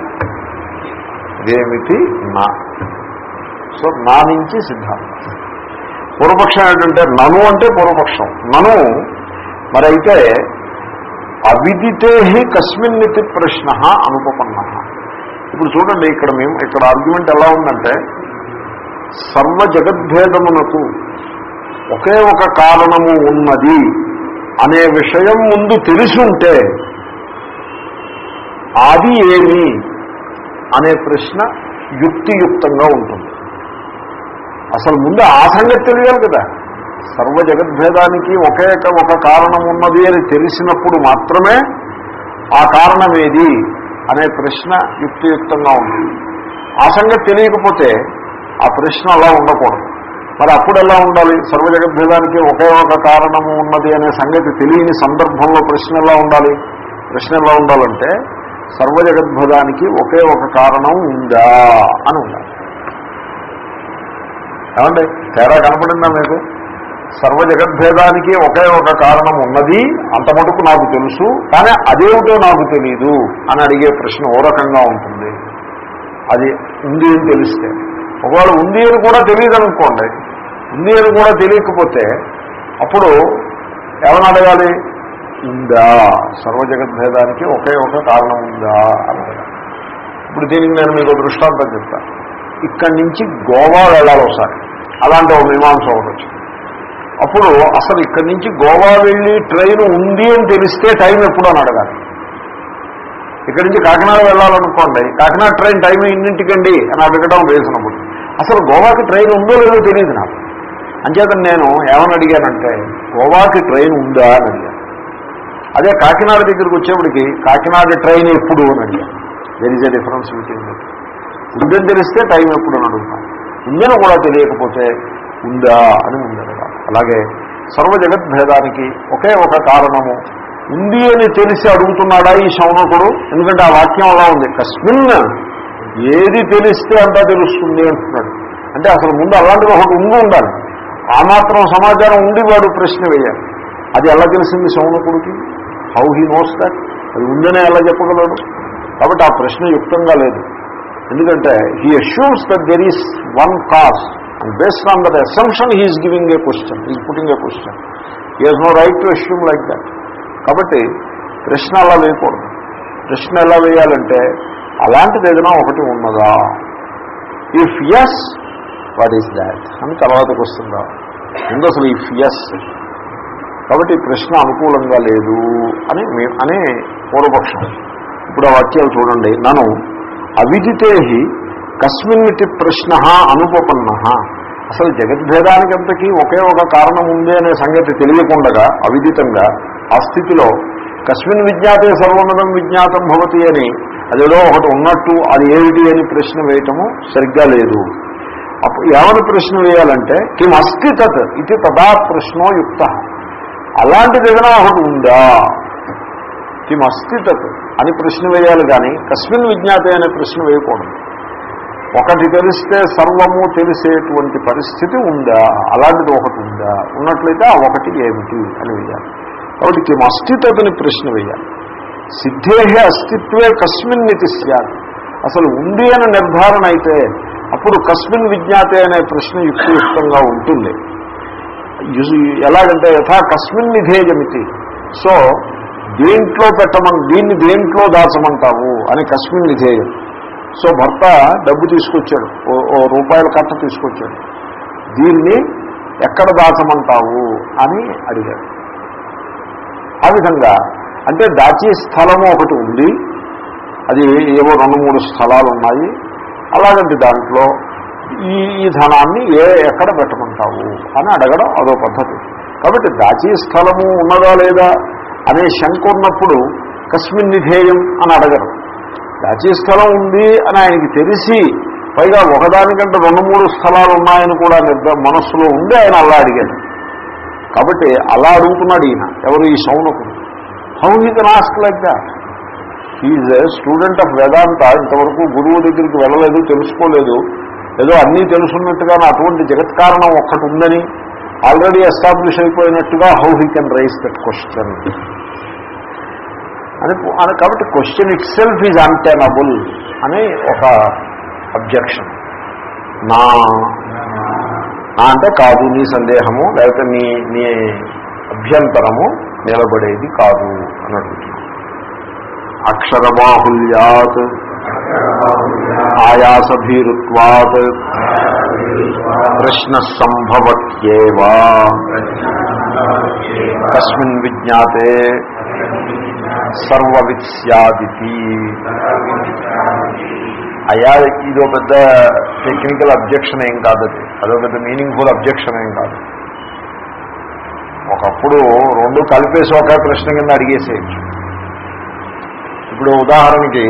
ఇదేమిటి? నా. సో నా నుంచి సిద్ధాంతం. పూర్వపక్షం ఏంటంటే నను అంటే పూర్వపక్షం. నను మరైతే అవిదితే కస్మిన్నితి ప్రశ్న అనుపపన్న. ఇప్పుడు చూడండి ఇక్కడ మేము ఇక్కడ ఆర్గ్యుమెంట్ ఎలా ఉందంటే సర్వ జగద్భేదమునకు ఒకే ఒక కారణము ఉన్నది అనే విషయం ముందు తెలిసి ఉంటే అది ఏమి అనే ప్రశ్న యుక్తియుక్తంగా ఉంటుంది. అసలు ముందు ఆ సంగతి తెలియాలి కదా. సర్వ జగద్భేదానికి ఒకే ఒక కారణం ఉన్నది అని తెలిసినప్పుడు మాత్రమే ఆ కారణం ఏది అనే ప్రశ్న యుక్తియుక్తంగా ఉంటుంది ఆ సంగతి తెలియకపోతే ఆ ప్రశ్న అలా ఉండకూడదు. మరి అప్పుడు ఎలా ఉండాలి? సర్వజగద్భేదానికి ఒకే ఒక కారణము ఉన్నది అనే సంగతి తెలియని సందర్భంలో ప్రశ్న ఎలా ఉండాలి? ప్రశ్న ఎలా ఉండాలంటే సర్వజగద్భేదానికి ఒకే ఒక కారణం ఉందా అని ఉండాలి. ఏమండి? తేడా కనపడిందా మీకు? సర్వ జగద్భేదానికి ఒకే ఒక కారణం ఉన్నది అంత మటుకు నాకు తెలుసు కానీ అదేమిటో నాకు తెలియదు అని అడిగే ప్రశ్న ఓ రకంగా ఉంటుంది. అది ఉంది అని తెలిస్తే. ఒకవేళ ఉంది అని కూడా తెలియదు అనుకోండి ఉంది అని కూడా తెలియకపోతే అప్పుడు ఏమని అడగాలి? ఉందా? సర్వ జగద్భేదానికి ఒకే ఒక కారణం ఉందా? అని ఇప్పుడు దీనికి నేను మీకు దృష్టాంతం చెప్తాను. ఇక్కడి నుంచి గోవా వెళ్ళాలి ఒకసారి. అలాంటి ఒక మీమాంస ఒకటి వచ్చింది. అప్పుడు అసలు ఇక్కడి నుంచి గోవా వెళ్ళి ట్రైన్ ఉంది అని తెలిస్తే టైం ఎప్పుడు అని అడగాలి. ఇక్కడి నుంచి కాకినాడ వెళ్ళాలనుకోండి కాకినాడ ట్రైన్ టైం ఇన్నింటికండి అని అడగడం వేసినప్పుడు అసలు గోవాకి ట్రైన్ ఉందో లేదో తెలియదు నాకు. అంచేతను నేను ఏమని అడిగానంటే గోవాకి ట్రైన్ ఉందా అని అడిగాను. అదే కాకినాడ దగ్గరికి వచ్చేప్పటికి కాకినాడ ట్రైన్ ఎప్పుడు అని అడిగాను. There is a difference between ఉందని తెలిస్తే టైం ఎప్పుడు అని అడుగుతాను. ఉందని కూడా తెలియకపోతే ఉందా అని ఉందనగా అలాగే సర్వ జగద్భేదానికి ఒకే ఒక కారణము. ఉంది అని తెలిసి అడుగుతున్నాడా ఈ శౌనకుడు? ఎందుకంటే ఆ వాక్యం అలా ఉంది. కస్మిన్ ఏది తెలిస్తే అంతా తెలుస్తుంది అంటున్నాడు. అంటే అసలు ముందు అలాంటిది ఒకటి ఉండి ఉండాలి. ఆ మాత్రం సమాచారం ఉండి వాడు ప్రశ్న వేయాలి. అది ఎలా తెలిసింది శౌనకుడికి? హౌ హీ నోస్ దట్ అది ఉందనే ఎలా చెప్పగలడు? కాబట్టి ఆ ప్రశ్న యుక్తంగా లేదు. ఎందుకంటే he assumes that there is one and based on that assumption he is giving a question is putting a question he has no right to assume like that కాబట్టి ప్రశ్న అలా వేయకూడదు ప్రశ్న ఎలా వేయాలంటే అలాంటిది ఏదైనా ఒకటి ఉన్నదా if yes what is that అని తర్వాతకు వస్తుందా ముందు అసలు ఇఫ్ ఎస్ కాబట్టి ప్రశ్న అనుకూలంగా లేదు అని అనే పూర్వపక్షం ఇప్పుడు ఆ వాక్యాలు చూడండి నన్ను అవిదితే కస్మిన్నిటి ప్రశ్న అనుపపన్న. అసలు జగద్భేదానికంతకీ ఒకే ఒక కారణం ఉంది అనే సంగతి తెలియకుండగా అవిదితంగా ఆ స్థితిలో కస్మిన్ విజ్ఞాతే సర్వోన్నతం విజ్ఞాతం భవతి అని అదేదో ఒకటి ఉన్నట్టు అది ఏమిటి అని ప్రశ్న వేయటము సరిగ్గా లేదు. అప్పుడు ఏమని ప్రశ్న వేయాలంటే కిమ్ అస్తి తత్ ఇది తదా ప్రశ్నో యుక్త. అలాంటిది ఏదైనా ఒకటి ఉందా? కిమ్ అస్తి తత్ అని ప్రశ్న వేయాలి కానీ కస్మిన్ విజ్ఞాతే అనే ప్రశ్న వేయకూడదు. ఒకటి తెలిస్తే సర్వము తెలిసేటువంటి పరిస్థితి ఉందా? అలాంటిది ఒకటి ఉందా? ఉన్నట్లయితే ఆ ఒకటి ఏమిటి అని వేయాలి. కాబట్టి కిం అస్తి ప్రశ్న వేయాలి. సిద్ధే అస్తిత్వే కస్మిన్నితి ఇది అసలు ఉంది అని నిర్ధారణ అయితే అప్పుడు కస్మిన్ విజ్ఞాతే అనే ప్రశ్న యుక్తియుక్తంగా ఉంటుంది. ఎలాగంటే యథా కస్మిన్ నిధేయమితి సో దేంట్లో పెట్టమని దీన్ని దేంట్లో దాచమంటావు అని కస్మిన్ నిధేయం సో భర్త డబ్బు తీసుకొచ్చాడు. ఓ ఓ రూపాయల కట్ట తీసుకొచ్చాడు. దీన్ని ఎక్కడ దాచమంటావు అని అడిగాడు. ఆ విధంగా అంటే దాచే స్థలము ఒకటి ఉంది. అది ఏవో రెండు మూడు స్థలాలు ఉన్నాయి. అలాగంటి దాంట్లో ఈ ఈ ధనాన్ని ఏ ఎక్కడ పెట్టమంటావు అని అడగడం అదో పద్ధతి. కాబట్టి దాచే స్థలము ఉన్నదా లేదా అనే శంక ఉన్నప్పుడు కస్మిన్ నిధేయం అని అడగరు. దాచే స్థలం ఉంది అని ఆయనకి తెలిసి పైగా ఒకదానికంటే రెండు మూడు స్థలాలు ఉన్నాయని కూడా నిర్ద మనస్సులో ఉండి ఆయన అలా అడిగాడు. కాబట్టి అలా అడుగుతున్నాడు ఈయన. ఎవరు ఈ సౌనకుడు? How he can ask like that is student of Vedanta ఇంతవరకు గురువు దగ్గరికి వెళ్ళలేదు తెలుసుకోలేదు. ఏదో అన్నీ తెలుసున్నట్టుగా అటువంటి జగత్ కారణం ఒక్కటి ఉందని already establish అయిపోయినట్టుగా how he can raise that question అని అని కాబట్టి question itself is untenable అని ఒక అబ్జెక్షన్ నా నా అంటే కాదు నీ సందేహము లేకపోతే నీ నీ అభ్యంతరము నిలబడేది కాదు అని అడుగుతున్నాను అక్షరబాహుల్యాత్ ఆయాసభీరుత్వాత్ ప్రశ్న సంభవత్యేవా కస్మిన్ విజ్ఞాతే సర్వవిత్ స్యాదితి అయ్యా ఇదో పెద్ద టెక్నికల్ అబ్జెక్షన్ ఏం కాదు అది. అదో పెద్ద మీనింగ్ఫుల్ అబ్జెక్షన్ ఏం కాదు. ఒకప్పుడు రెండు కలిపేసి ఒక ప్రశ్న కింద అడిగేసేయచ్చు. ఇప్పుడు ఉదాహరణకి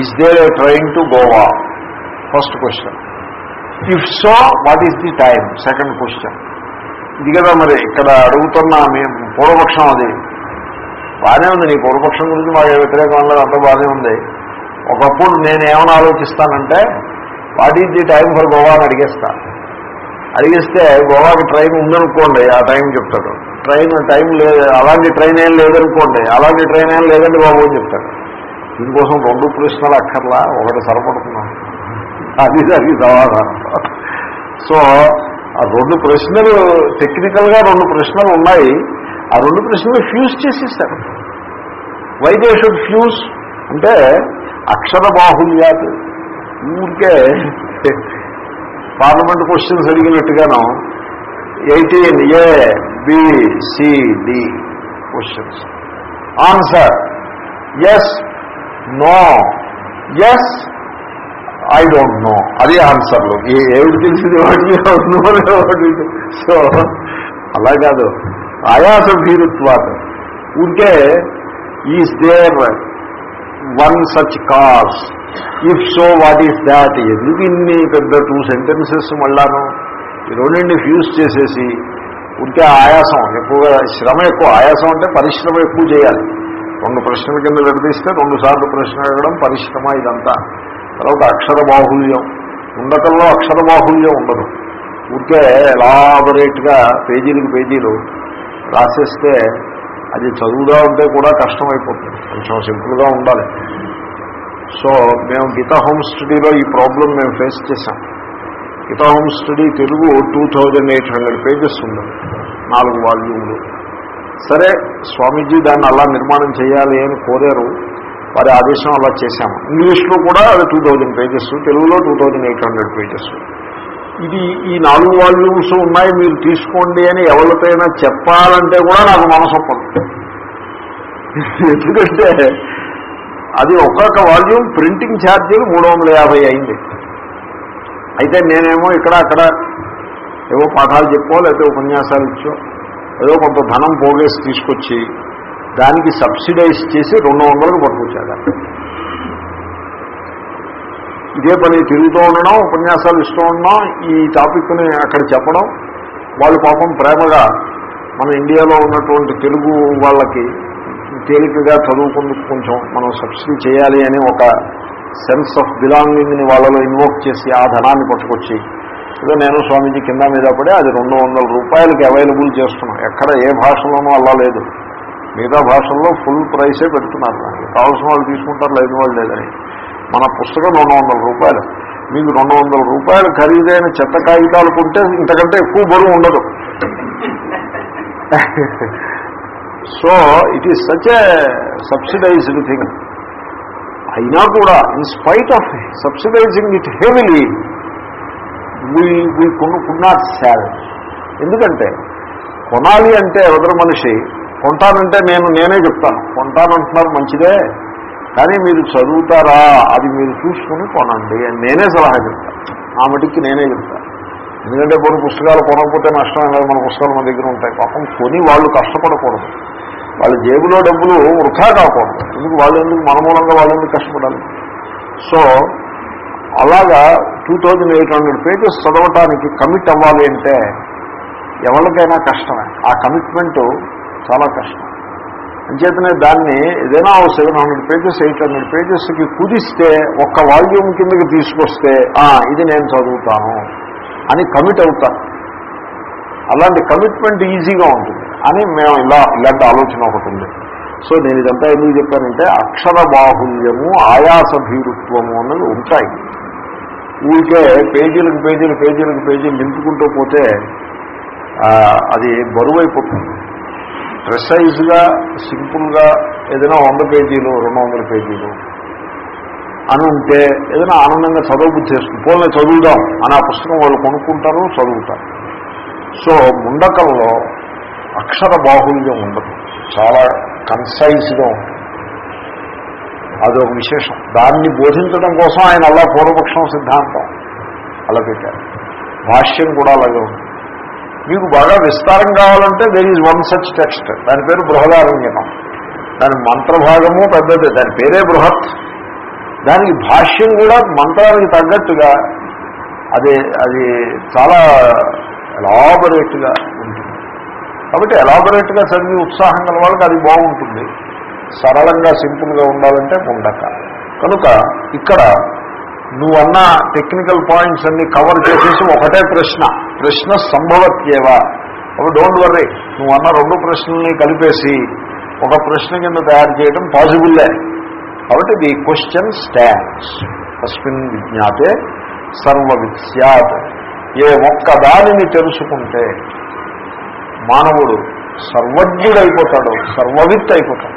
is there a train to Goa first question if so what is the time second question ఇది కదా మరి ఇక్కడ అడుగుతున్న మేము పూర్వపక్షం అది. బాగానే ఉంది నీ పూర్వపక్షం గురించి మాకు వ్యతిరేకం ఉండదు అంతా బాగానే ఉంది. ఒకప్పుడు నేను ఏమైనా ఆలోచిస్తానంటే what is the time for Goa అని అడిగేస్తా. అడిగిస్తే గోవాకి ట్రైన్ ఉందనుకోండి ఆ టైం చెప్తాడు. ట్రైన్ టైం లేదు అలాంటి ట్రైన్ ఏం లేదనుకోండి అలాంటి ట్రైన్ ఏం లేదండి బాబు అని చెప్తాడు. దీనికోసం రెండు ప్రశ్నలు అక్కర్లా ఒకటి సరిపడుతున్నా అది దానికి సమాధానం. సో ఆ రెండు ప్రశ్నలు టెక్నికల్గా రెండు ప్రశ్నలు ఉన్నాయి. ఆ రెండు ప్రశ్నలు ఫ్యూజ్ చేసేస్తారు. వై ఫ్యూజ్ అంటే అక్షర బాహుల్యాత్ ఊరికే parliament questions అడిగినట్టుగాను eighteen A BCD questions answer yes no yes I don't know అది ఆన్సర్లు ఏ ఏమిటి తెలిసింది? వాటి సో అలా కాదు. ఆయాస భీరుత్వాత ఉంటే is there one such cause. If so what is that? ఎందుకు ఇన్ని పెద్ద టూ సెంటెన్సెస్ మళ్ళాను? ఈ రెండింటిని ఫ్యూజ్ చేసేసి ఉంటే ఆయాసం ఎక్కువగా శ్రమ ఎక్కువ. ఆయాసం అంటే పరిశ్రమ ఎక్కువ చేయాలి. రెండు ప్రశ్నల కింద విడదీస్తే రెండు సార్లు ప్రశ్న అడగడం పరిశ్రమ ఇదంతా. తర్వాత అక్షర బాహుల్యం ఉండటంలో అక్షర బాహుల్యం ఉండదు ఉంటే ఎలాబరేట్గా పేజీలకు పేజీలు రాసేస్తే అది చదువుగా ఉంటే కూడా కష్టమైపోతుంది. కొంచెం సింపుల్గా ఉండాలి. సో మేము గీతా హోమ్ స్టడీలో ఈ ప్రాబ్లం మేము ఫేస్ చేశాం. Gita home study Telugu two thousand eight hundred pages ఉంది. నాలుగు వాల్యూమ్లు. సరే స్వామీజీ దాన్ని అలా నిర్మాణం చేయాలి అని కోరారు. వారి ఆదేశం అలా చేశాము. ఇంగ్లీష్లో కూడా అది టూ థౌజండ్ పేజెస్ తెలుగులో two thousand eight hundred pages. ఇది ఈ నాలుగు వాల్యూమ్స్ ఉన్నాయి మీరు తీసుకోండి అని ఎవరిపైనా చెప్పాలంటే కూడా నాకు మనసొప్పదు ఎందుకంటే అది ఒక్కొక్క వాల్యూమ్ ప్రింటింగ్ ఛార్జీలు మూడు వందల యాభై అయింది. అయితే నేనేమో ఇక్కడ అక్కడ ఏవో పాఠాలు చెప్పో లేకపోతే ఉపన్యాసాలు ఇచ్చో ఏదో కొంత ధనం పోగేసి తీసుకొచ్చి దానికి సబ్సిడైజ్ చేసి రెండు వందలకు పట్టుకొచ్చాడు ఇదే పని తిరుగుతూ ఉండడం ఉపన్యాసాలు ఇస్తూ ఉండడం ఈ టాపిక్ని అక్కడ చెప్పడం వాళ్ళు పాపం ప్రేమగా మన ఇండియాలో ఉన్నటువంటి తెలుగు వాళ్ళకి తేలికగా చదువుకుందుకు కొంచెం మనం సబ్సిడీ చేయాలి అని ఒక సెన్స్ ఆఫ్ బిలాంగింగ్ని వాళ్ళలో ఇన్వోక్ చేసి ఆ ధనాన్ని పట్టుకొచ్చి ఏదో నేను స్వామీజీ కింద మీద పడి అది రెండు వందల రూపాయలకి అవైలబుల్ చేస్తున్నాం. ఎక్కడ ఏ భాషలోనూ అలా లేదు. మిగతా భాషల్లో ఫుల్ ప్రైసే పెడుతున్నారు. దానికి కావాల్సిన వాళ్ళు తీసుకుంటారు లేదు వాళ్ళు లేదని. మన పుస్తకం రెండు వందల రూపాయలు. మీకు రెండు వందల రూపాయలు ఖరీదైన చెత్త కాగితాలు కొంటే ఇంతకంటే ఎక్కువ బరువు ఉండదు. So it is such a subsidised thing అయినా కూడా in spite of subsidising it heavily we we could not sell ఎందుకంటే కొనాలి అంటే ఎదురు మనిషి కొంటానంటే నేను నేనే చెప్తాను. కొంటానంటున్నారు మంచిదే. కానీ మీరు చదువుతారా? అది మీరు చూసుకుని కొనండి. అని నేనే సలహా చెప్తాను ఆ మటుకి నేనే చెప్తాను ఎందుకంటే కొన్ని పుస్తకాలు కొనకపోతే నష్టం లేదు మన పుస్తకాలు మన దగ్గర ఉంటాయి. పాపం కొని వాళ్ళు కష్టపడకూడదు. వాళ్ళ జేబులో డబ్బులు వృధా కాకూడదు. ఎందుకు? వాళ్ళు ఎందుకు? మన మూలంగా వాళ్ళు ఎందుకు కష్టపడాలి? సో అలాగా two thousand eight hundred pages చదవటానికి కమిట్ అవ్వాలి అంటే ఎవరికైనా కష్టమే. ఆ కమిట్మెంటు చాలా కష్టం. అంచేతనే దాన్ని ఏదైనా ఓ seven hundred pages eight hundred పేజెస్కి కుదిస్తే ఒక్క వాల్యూమ్ కిందకి తీసుకొస్తే ఇది నేను చదువుతాను అని కమిట్ అవుతాను అలాంటి కమిట్మెంట్ ఈజీగా ఉంటుంది. అని మేము ఇలా ఇలాంటి ఆలోచన ఒకటి ఉంది. సో నేను ఇదంతా ఎందుకు చెప్పానంటే అక్షర బాహుల్యము ఆయాస భీరుత్వము అన్నది ఉంటాయి. ఊరికే పేజీలకు పేజీలు పేజీలకు పేజీలు నింపుకుంటూ పోతే అది బరువు అయిపోతుంది ప్రెసైజ్గా సింపుల్గా ఏదైనా వంద పేజీలు రెండు వందల పేజీలు అని ఉంటే ఏదైనా ఆనందంగా చదువు చేసుకుని పోలే చదువుదాం అని ఆ పుస్తకం వాళ్ళు కొనుక్కుంటారు చదువుతారు. సో ముండకంలో అక్షర బాహుల్యం ఉండదు. చాలా కన్సైజ్గా ఉంటుంది. అదొక విశేషం. దాన్ని బోధించడం కోసం ఆయన అలా పూర్వపక్షం సిద్ధాంతం అలా పెట్టారు. భాష్యం కూడా అలాగే ఉంటుంది. మీకు బాగా విస్తారం కావాలంటే there is one such text దాని పేరు బృహదారంజనం దాని మంత్రభాగము పెద్దది. దాని పేరే బృహత్. దానికి భాష్యం కూడా మంత్రానికి తగ్గట్టుగా అది అది చాలా ఎలాబొరేట్గా ఉంటుంది. కాబట్టి ఎలాబొరేట్గా చదివి ఉత్సాహం గల వాళ్ళకి అది బాగుంటుంది. సరళంగా సింపుల్గా ఉండాలంటే ఉండక. కనుక ఇక్కడ నువ్వన్న టెక్నికల్ పాయింట్స్ అన్ని కవర్ చేసేసి ఒకటే ప్రశ్న. ప్రశ్న సంభవత్యేవా. ఒక డోంట్ వర్రీ నువ్వన్న రెండు ప్రశ్నల్ని కలిపేసి ఒక ప్రశ్న కింద తయారు చేయడం పాసిబుల్లే కాబట్టి ది క్వశ్చన్ స్టాండ్స్ తస్మిన్ విజ్ఞాతే సర్వవిత్ స్యాత్ ఏ ఒక్క దానిని తెలుసుకుంటే మానవుడు సర్వజ్ఞుడైపోతాడు సర్వవిత్ అయిపోతాడు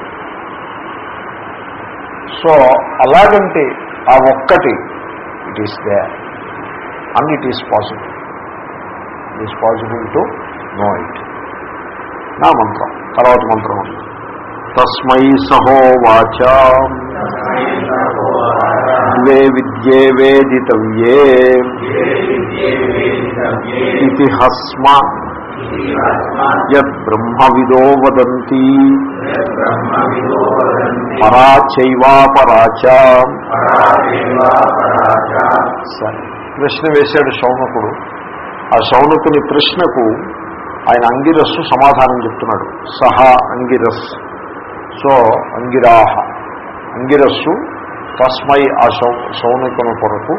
సో అలాగంటే ఆ ఒక్కటి it is they and it is possible it is possible to know it నా మంత్రం తర్వాత మంత్రం తస్మై సహోవాచ ద్వే విద్యే వేదితవ్యే ఇది హస్మ యద్బ్రహ్మవిదో వదంతి. పరాచైవాపరాచ సరే. ప్రశ్న వేశాడు శౌనకుడు. ఆ శౌనకుని ప్రశ్నకు ఆయన అంగిరస్సు సమాధానం చెప్తున్నాడు. సహా అంగిరస్. సో అంగిరాహ. అంగిరస్సు తస్మై ఆ శౌ శౌనకుని కొరకు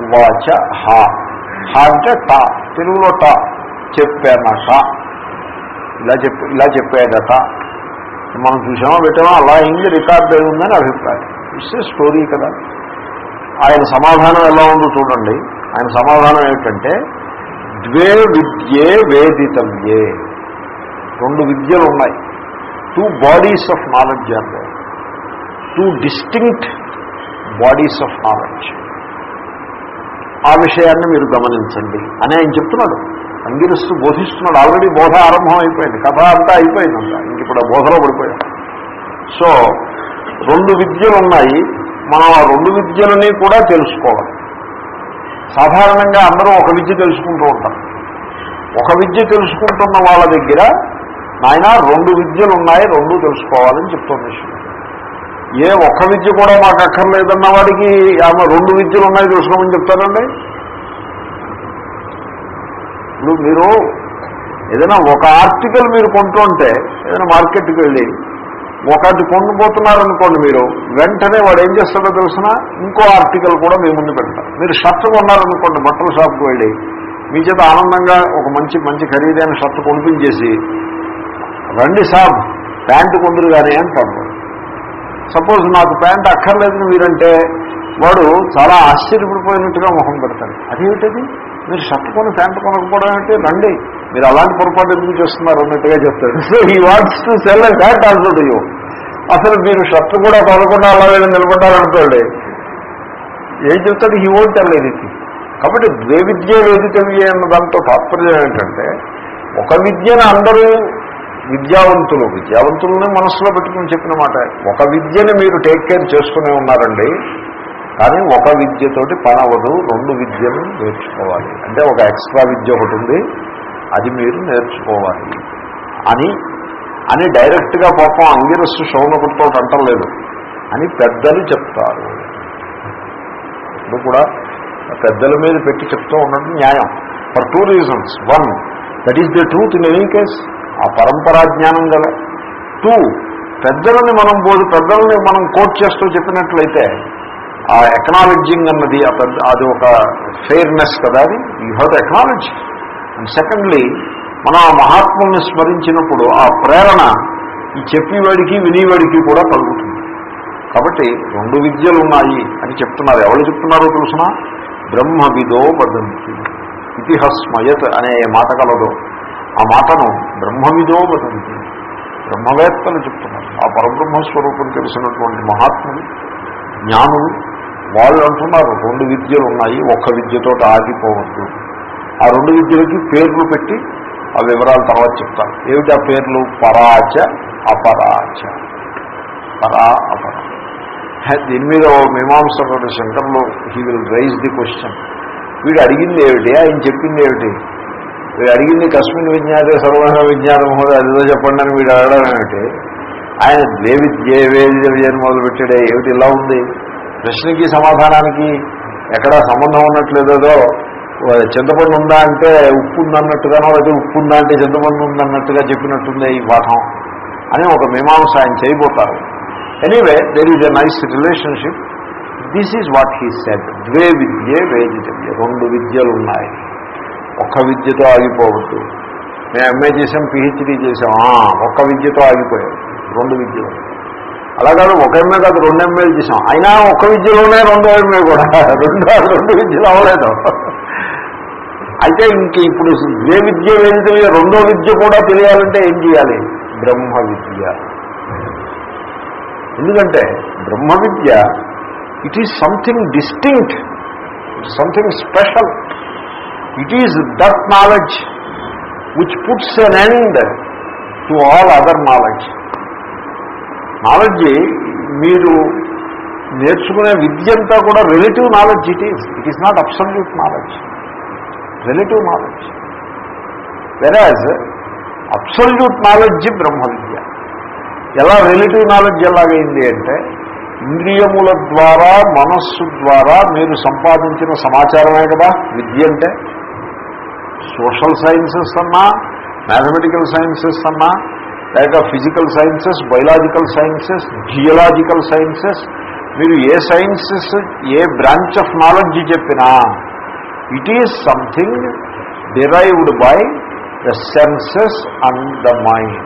వాచ హా. హా అంటే టా. తెలుగులో టా. చెప్పానట ఇలా చెప్పి ఇలా చెప్పాడట మనం చూసామో పెట్టామో? అలా అయింది రికార్డ్ అయి ఉందని అభిప్రాయం ఇట్స్ స్టోరీ కదా. ఆయన సమాధానం ఎలా ఉందో చూడండి. ఆయన సమాధానం ఏమిటంటే ద్వే విద్యే వేదితవ్యే. రెండు విద్యలు ఉన్నాయి. టూ బాడీస్ ఆఫ్ నాలెడ్జ్ అంటే two distinct bodies of knowledge ఆ విషయాన్ని మీరు గమనించండి. అని ఆయన చెప్తున్నాడు. ఇంగిరిస్తూ బోధిస్తున్నాడు. ఆల్రెడీ బోధ ఆరంభం అయిపోయింది. కథ అంతా అయిపోయిందంట ఇంక ఇప్పుడు బోధలో పడిపోయాం. సో రెండు విద్యలు ఉన్నాయి. మనం ఆ రెండు విద్యలని కూడా తెలుసుకోవాలి. సాధారణంగా అందరూ ఒక విద్య తెలుసుకుంటూ ఉంటారు. ఒక విద్య తెలుసుకుంటున్న వాళ్ళ దగ్గర నాయన రెండు విద్యలు ఉన్నాయి రెండు తెలుసుకోవాలని చెప్తోంది ఏ ఒక్క విద్య కూడా మాకు అక్కర్లేదన్న వాడికి ఆమె రెండు విద్యలు ఉన్నాయి తెలుసుకోమని చెప్తారండి? ఇప్పుడు మీరు ఏదైనా ఒక ఆర్టికల్ మీరు కొంటుంటే ఏదైనా మార్కెట్కి వెళ్ళి ఒకటి కొనుక్కోతున్నారనుకోండి మీరు వెంటనే వాడు ఏం చేస్తాడో తెలిసిన? ఇంకో ఆర్టికల్ కూడా మీ ముందు పెడతారు. మీరు షర్ట్ కొన్నారనుకోండి బట్టల షాప్కి వెళ్ళి మీ చేత ఆనందంగా ఒక మంచి మంచి ఖరీదైన షర్ట్ కొనిపించేసి రండి సాబ్ ప్యాంటు కొందరు కానీ అంటాడు. సపోజ్ నాకు ప్యాంట్ అక్కర్లేదు మీరంటే వాడు చాలా ఆశ్చర్యపడిపోయినట్టుగా మొహం పెడతాడు. అదేమిటది? మీరు షర్ట్ కొని ప్యాంట్ కొనకపోవడం ఏంటి? రండి. మీరు అలాంటి పొరపాటు ఎందుకు చేస్తున్నారు అన్నట్టుగా చెప్తాడు. సో ఈ what's to sell pant also to you అసలు మీరు షర్ట్ కూడా కొనకుండా అలాగే నిలబడ్డారనుకోండి. ఏం చెప్తాడు? హీ ఓట్ టెల్ ఎనీథింగ్ కాబట్టి ద్వే విద్య వేదికవ్య అన్న దాంతో తాత్పర్యం ఏంటంటే ఒక విద్యను అందరూ విద్యావంతులు విద్యావంతులనే మనసులో పెట్టుకుని చెప్పిన మాట. ఒక విద్యని మీరు టేక్ కేర్ చేసుకునే ఉన్నారండి. కానీ ఒక విద్యతోటి పనవదు రెండు విద్యను నేర్చుకోవాలి. అంటే ఒక ఎక్స్ట్రా విద్య ఒకటి ఉంది అది మీరు నేర్చుకోవాలి అని అని డైరెక్ట్గా పాపం అంగిరస్సు శౌనకుడితో అంటలేదు అని పెద్దలు చెప్తారు. ఇప్పుడు కూడా పెద్దల మీద పెట్టి చెప్తూ ఉన్నట్టు న్యాయం. For two reasons one that is the truth in any case ఆ పరంపరా జ్ఞానం గల. టూ పెద్దలని మనం బోధి పెద్దలని మనం కోట్ చేస్తూ చెప్పినట్లయితే ఆ ఎకనాలజింగ్ అన్నది అది ఒక ఫెయిర్నెస్ కదా అది. You have to acknowledge and secondly మనం ఆ మహాత్ముల్ని స్మరించినప్పుడు ఆ ప్రేరణ ఈ చెప్పేవాడికి వినేవాడికి కూడా కలుగుతుంది. కాబట్టి రెండు విద్యలు ఉన్నాయి అని చెప్తున్నారు. ఎవరు చెప్తున్నారో తెలుసిన బ్రహ్మవిదో వదంతి. ఇతిహస్మయత్ అనే మాట కలదు. ఆ మాటను బ్రహ్మవిదో వదంతి. బ్రహ్మవేత్తలు చెప్తున్నారు. ఆ పరబ్రహ్మస్వరూపం తెలిసినటువంటి మహాత్ములు జ్ఞానులు. వాళ్ళు అంటున్నారు రెండు విద్యలు ఉన్నాయి ఒక్క విద్యతో ఆగిపోవద్దు. ఆ రెండు విద్యలకి పేర్లు పెట్టి ఆ వివరాలు తర్వాత చెప్తారు ఏమిటి ఆ పేర్లు? పరాచ అపరాచ. పరా అపర. దీని మీద మీమాంస మీమాంసకుడు శంకర్లు he will raise the question వీడు అడిగింది ఏమిటి? ఆయన చెప్పింది ఏమిటి? వీడు అడిగింది కస్మిన్ విజ్ఞాతే సర్వహ విజ్ఞానం హోదా అదిదో చెప్పండి అని వీడు అడగడం ఏమిటి? ఆయన దేవి విద్య వేది విద్యను మొదలుపెట్టాడే? ఏమిటి ఇలా ఉంది? ప్రశ్నకి సమాధానానికి ఎక్కడా సంబంధం ఉన్నట్లేదో చింతపండు ఉందా అంటే ఉప్పు ఉందన్నట్టుగానో లేదా ఉప్పు ఉందా అంటే చింతపండు ఉందన్నట్టుగా చెప్పినట్టుంది ఈ పాఠం అని ఒక మీమాంస ఆయన చేయబోతారు. Anyway there is a nice relationship this is what he said ద్వే విద్యే వేదితవ్య రెండు విద్యలు ఉన్నాయి. ఒక్క విద్యతో ఆగిపోవద్దు. మేము ఎంఏ చేసాం పిహెచ్డీ చేసాం ఒక్క విద్యతో ఆగిపోయాం. రెండు విద్యలు. అలాగే ఒక ఎంఏ కాదు రెండు ఎంఏలు చేసాం అయినా ఒక విద్యలోనే రెండో ఎంఏ కూడా. రెండు రెండు విద్యలు అవ్వలేదు. అయితే ఇంక ఇప్పుడు ఏ విద్య ఏంటి? రెండో విద్య కూడా తెలియాలంటే ఏం చేయాలి? బ్రహ్మ విద్య. ఎందుకంటే బ్రహ్మ విద్య it is something distinct something special it is that knowledge which puts an end to all other knowledge knowledge మీరు నేర్చుకునే విద్య అంతా కూడా relative knowledge it is it is not absolute knowledge relative knowledge versus absolute knowledge బ్రహ్మ విద్య ఎలా relative knowledge ఎలాగైంది అంటే ఇంద్రియముల ద్వారా మనస్సు ద్వారా మీరు సంపాదించిన సమాచారమే కదా విద్య అంటే. సోషల్ సైన్సెస్ అన్నా మ్యాథమెటికల్ సైన్సెస్ అన్నా లేక physical sciences biological sciences geological sciences మీరు ఏ సైన్సెస్ ఏ బ్రాంచ్ ఆఫ్ నాలెడ్జ్ చెప్పినా it is something derived by the senses and the mind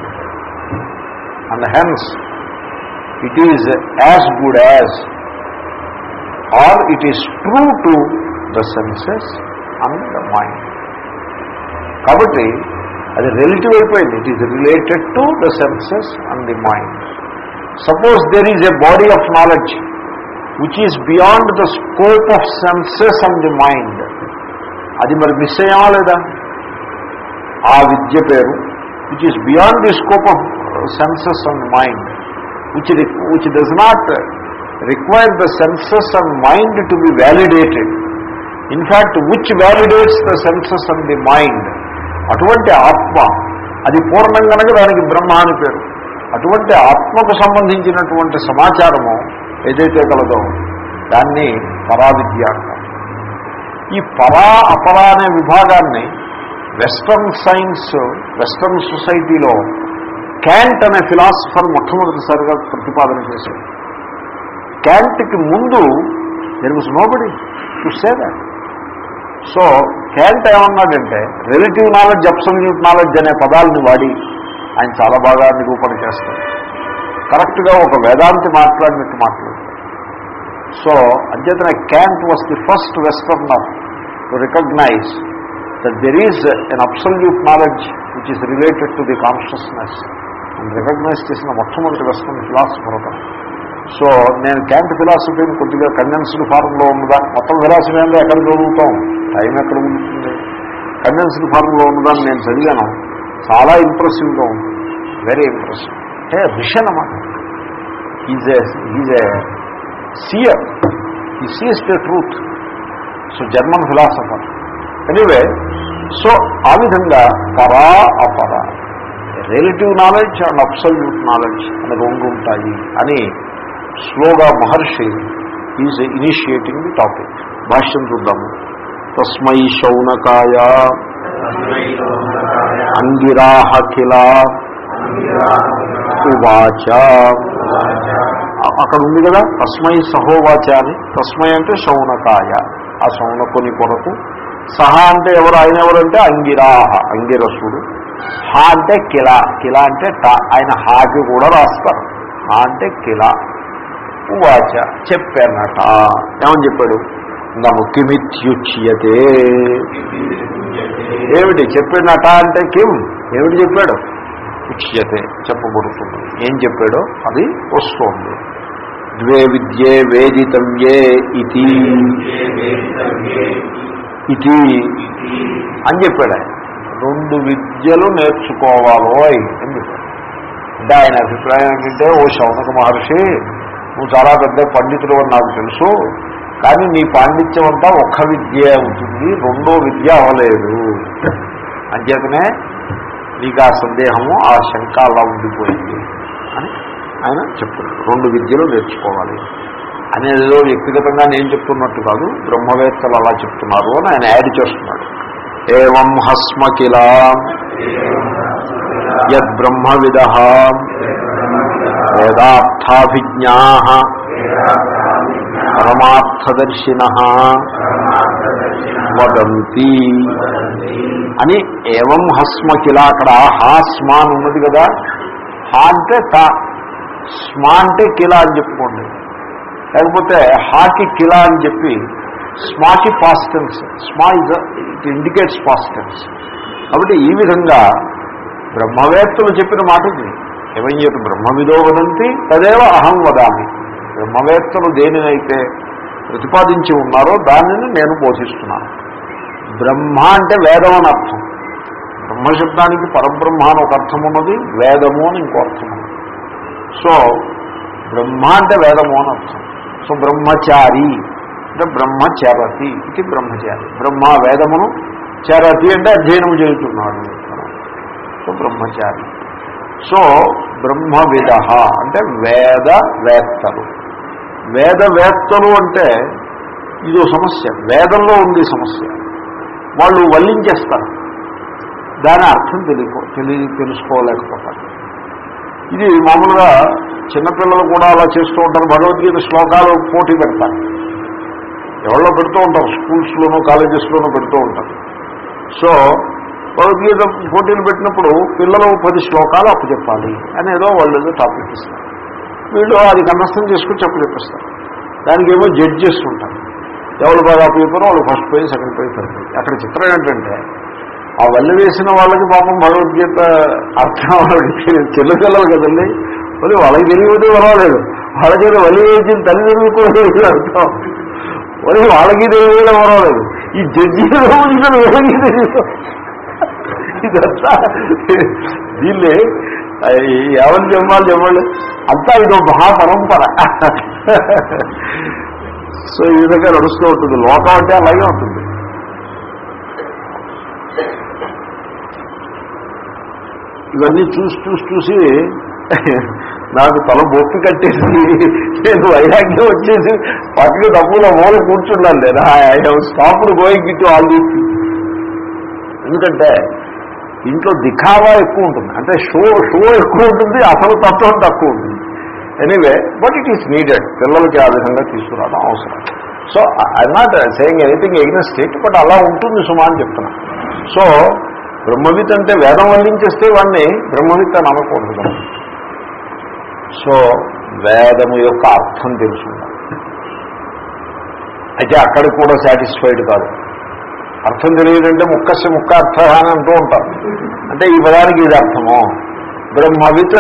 and hence it is as good as or it is true to the senses and the mind కాబట్టి అది relative అయిపోయింది. It is related to the senses and the mind suppose there is a body of knowledge which is beyond the scope of senses and the mind అది మరి miss అయ్యామా లేదా? ఆ విద్య పేరు which is beyond the scope of senses and mind which which does not require the senses and mind to be validated in fact which validates the senses and the mind అటువంటి ఆత్మ అది పూర్ణం కనుక దానికి బ్రహ్మ అని పేరు. అటువంటి ఆత్మకు సంబంధించినటువంటి సమాచారము ఏదైతే కలదో దాన్ని పరావిద్య అంటారు. ఈ పరా అపరా అనే విభాగాన్ని వెస్టర్న్ సైన్స్ వెస్టర్న్ సొసైటీలో క్యాంట్ అనే ఫిలాసఫర్ మొట్టమొదటిసారిగా ప్రతిపాదన చేశాడు క్యాంట్కి ముందు there was nobody to say that so Kant ఏమన్నాడంటే రిలేటివ్ నాలెడ్జ్ అబ్సల్యూట్ నాలెడ్జ్ అనే పదాలని వాడి ఆయన చాలా బాగా నిరూపణ చేస్తాడు కరెక్ట్గా ఒక వేదాంతి మాట్లాడినట్టు మాట్లాడతాడు. So అధ్యతన Kant was the first westerner to recognise that there is an absolute knowledge which is related to the consciousness అని రికగ్నైజ్ చేసిన మొట్టమొదటి వెస్టర్న్ ఫిలాసఫర్ అతను. సో నేను క్యాంట్ ఫిలాసఫీని కొద్దిగా కండెన్స్డ్ ఫార్మ్లో ఉన్నదా మొత్తం ఫిలాసఫీ అంటే ఎక్కడ చదువుతాం? టైం ఎక్కడ ఉంటుంది? కండెన్స్డ్ ఫార్మ్లో ఉన్నదాన్ని నేను చదివాను. చాలా ఇంప్రెసివ్గా ఉంది. వెరీ ఇంప్రెసివ్ అంటే విషన్ అన్నమాట. Is a is a seer he sees the truth so German philosopher anyway so ఆ విధంగా పరా అపర relative knowledge and absolute knowledge అని రెండు ఉంటాయి అని స్లోగా మహర్షి ఈజ్ ఇనిషియేటింగ్ ది టాపిక్ భాష్యం చూద్దాము. తస్మై శౌనకాయ. అంగిరాహ కిల ఉవాచ. అక్కడ ఉంది కదా తస్మై సహోవాచ అని. తస్మై అంటే శౌనకాయ. ఆ శౌనకుని కొరకు. సహ అంటే ఎవరు ఆయన ఎవరంటే అంగిరాహ అంగిరసుడు. హా అంటే కిల కిల అంటే టా ఆయన హాకి కూడా రాస్తారు. హా అంటే కిల. ఉవాచ చెప్పానట ఏమని చెప్పాడు? నన్ను కిమిత్యుచ్యతే ఏమిటి చెప్పినట అంటే కిం ఏమిటి చెప్పాడు? ఉచ్యతే చెప్పబడుతుంది. ఏం చెప్పాడో? అది వస్తోంది. ద్వే విద్యే వేదితవ్యే ఇది ఇది అని చెప్పాడు ఆయన. రెండు విద్యలు నేర్చుకోవాలోయ్ అని చెప్పాడు. అంటే ఆయన అభిప్రాయం ఏంటంటే ఓ శౌనక మహర్షి నువ్వు చాలా పెద్ద పండితుడు అని నాకు తెలుసు. కానీ నీ పాండిత్యం అంతా ఒక్క విద్య అవుతుంది రెండో విద్య అవ్వలేదు. అంచేతనే నీకు ఆ సందేహము ఆ శంక అలా ఉండిపోయింది అని ఆయన చెప్తున్నాడు. రెండు విద్యలు నేర్చుకోవాలి. అనేది వ్యక్తిగతంగా నేను చెప్తున్నట్టు కాదు బ్రహ్మవేత్తలు అలా చెప్తున్నారు అని ఆయన యాడ్ చేస్తున్నాడు. ఏం హస్మకిల యద్బ్రహ్మవిద వేదార్థాభిజ్ఞా? పరమార్థదర్శిన వదంతి. అని ఏవం హస్మ కిలా అక్కడ హా హాస్మ అని ఉన్నది కదా. హా అంటే తా. స్మా అంటే కిలా అని చెప్పుకోండి. లేకపోతే హాకి కిలా అని చెప్పి స్మాకి past tense స్మా is it indicates past tense కాబట్టి ఈ విధంగా బ్రహ్మవేత్తలు చెప్పిన మాట ఇది. ఏమయ్యేది బ్రహ్మవిదో వదంతి తదేవ అహం వదామి. బ్రహ్మవేత్తలు దేనినైతే ప్రతిపాదించి ఉన్నారో దానిని నేను బోధిస్తున్నాను. బ్రహ్మ అంటే వేదం అని అర్థం. బ్రహ్మశబ్దానికి పరబ్రహ్మ అని ఒక అర్థం ఉన్నది వేదము అని ఇంకో అర్థం ఉన్నది. సో బ్రహ్మ అంటే వేదము అని అర్థం. సో బ్రహ్మచారి అంటే బ్రహ్మచరతి ఇది బ్రహ్మచారి. బ్రహ్మ వేదమును చరతి అంటే అధ్యయనం చేస్తున్నాడు సో బ్రహ్మచారి. సో బ్రహ్మవిద అంటే వేద వేత్తలు. వేదవేత్తలు అంటే ఇదో సమస్య. వేదంలో ఉంది సమస్య. వాళ్ళు వల్లించేస్తారు. దాని అర్థం తెలియకో తెలియ తెలుసుకోలేకపోతారు. ఇది మామూలుగా చిన్నపిల్లలు కూడా అలా చేస్తూ ఉంటారు. భగవద్గీత శ్లోకాలు పోటీ పెడతారు. ఎవరో పెడుతూ ఉంటారు. స్కూల్స్లోనూ కాలేజెస్లోనూ పెడుతూ ఉంటారు. సో భగవద్గీత పోటీలు పెట్టినప్పుడు పిల్లలు పది శ్లోకాలు అప్పు చెప్పాలి అనేదో వాళ్ళు ఏదో టాపిక్ ఇస్తారు. వీళ్ళు అది కన్నస్థం చేసుకుని చెప్పు చెప్పిస్తారు దానికి ఏమో జడ్జెస్ ఉంటారు. ఎవరు బాగా పేపర్ వాళ్ళు ఫస్ట్ పోయి సెకండ్ పోయి థర్డ్ పోయి. అక్కడ చిత్రం ఏంటంటే ఆ వల్లి వేసిన వాళ్ళకి పాపం భగవద్గీత అర్థం వాళ్ళకి చిన్నపిల్లలు కదండి. మరి వాళ్ళకి తెలియదు పర్వాలేదు. వాళ్ళకి వల్లి వేసిన తల్లి కూడా అర్థం? మరి వాళ్ళకి తెలియదు పర్వాలేదు. ఈ జడ్జీల రోజులు ఎవరికి తెలియదు. ఇదంతా దీన్ని ఎవరు చెప్పాలి చెప్పండి. అంతా ఇదో మహాపరంపర. సో ఈ విధంగా నడుస్తూ ఉంటుంది. లోకం అంటే అలాగే ఉంటుంది. ఇవన్నీ చూసి చూసి చూసి నాకు తల బొప్పి కట్టేసి నేను వైరాగ్యం వచ్చేసి పక్కకి తప్పులో మూల కూర్చున్నాను నేను. I have stopped going into all these ఎందుకంటే ఇంట్లో దిఖావా ఎక్కువ ఉంటుంది. అంటే షో షో ఎక్కువ ఉంటుంది అసలు తత్వం తక్కువ ఉంటుంది. Anyway but it is needed పిల్లలకి ఆ విధంగా తీసుకురావడం అవసరం. So I not saying anything against it but అలా ఉంటుంది సుమా అని చెప్తున్నా. సో బ్రహ్మవిత్ అంటే వేదం వల్లించేస్తే వాడిని బ్రహ్మవిత్ అని అనకూడదు. సో వేదము యొక్క అర్థం తెలుసుకుందాం. అయితే అక్కడ కూడా సాటిస్ఫైడ్ కాదు. అర్థం తెలియదంటే ముక్కస్య ముక్క అర్థ అని అంటూ ఉంటారు. అంటే ఈ పదానికి ఇది అర్థము. బ్రహ్మవిత్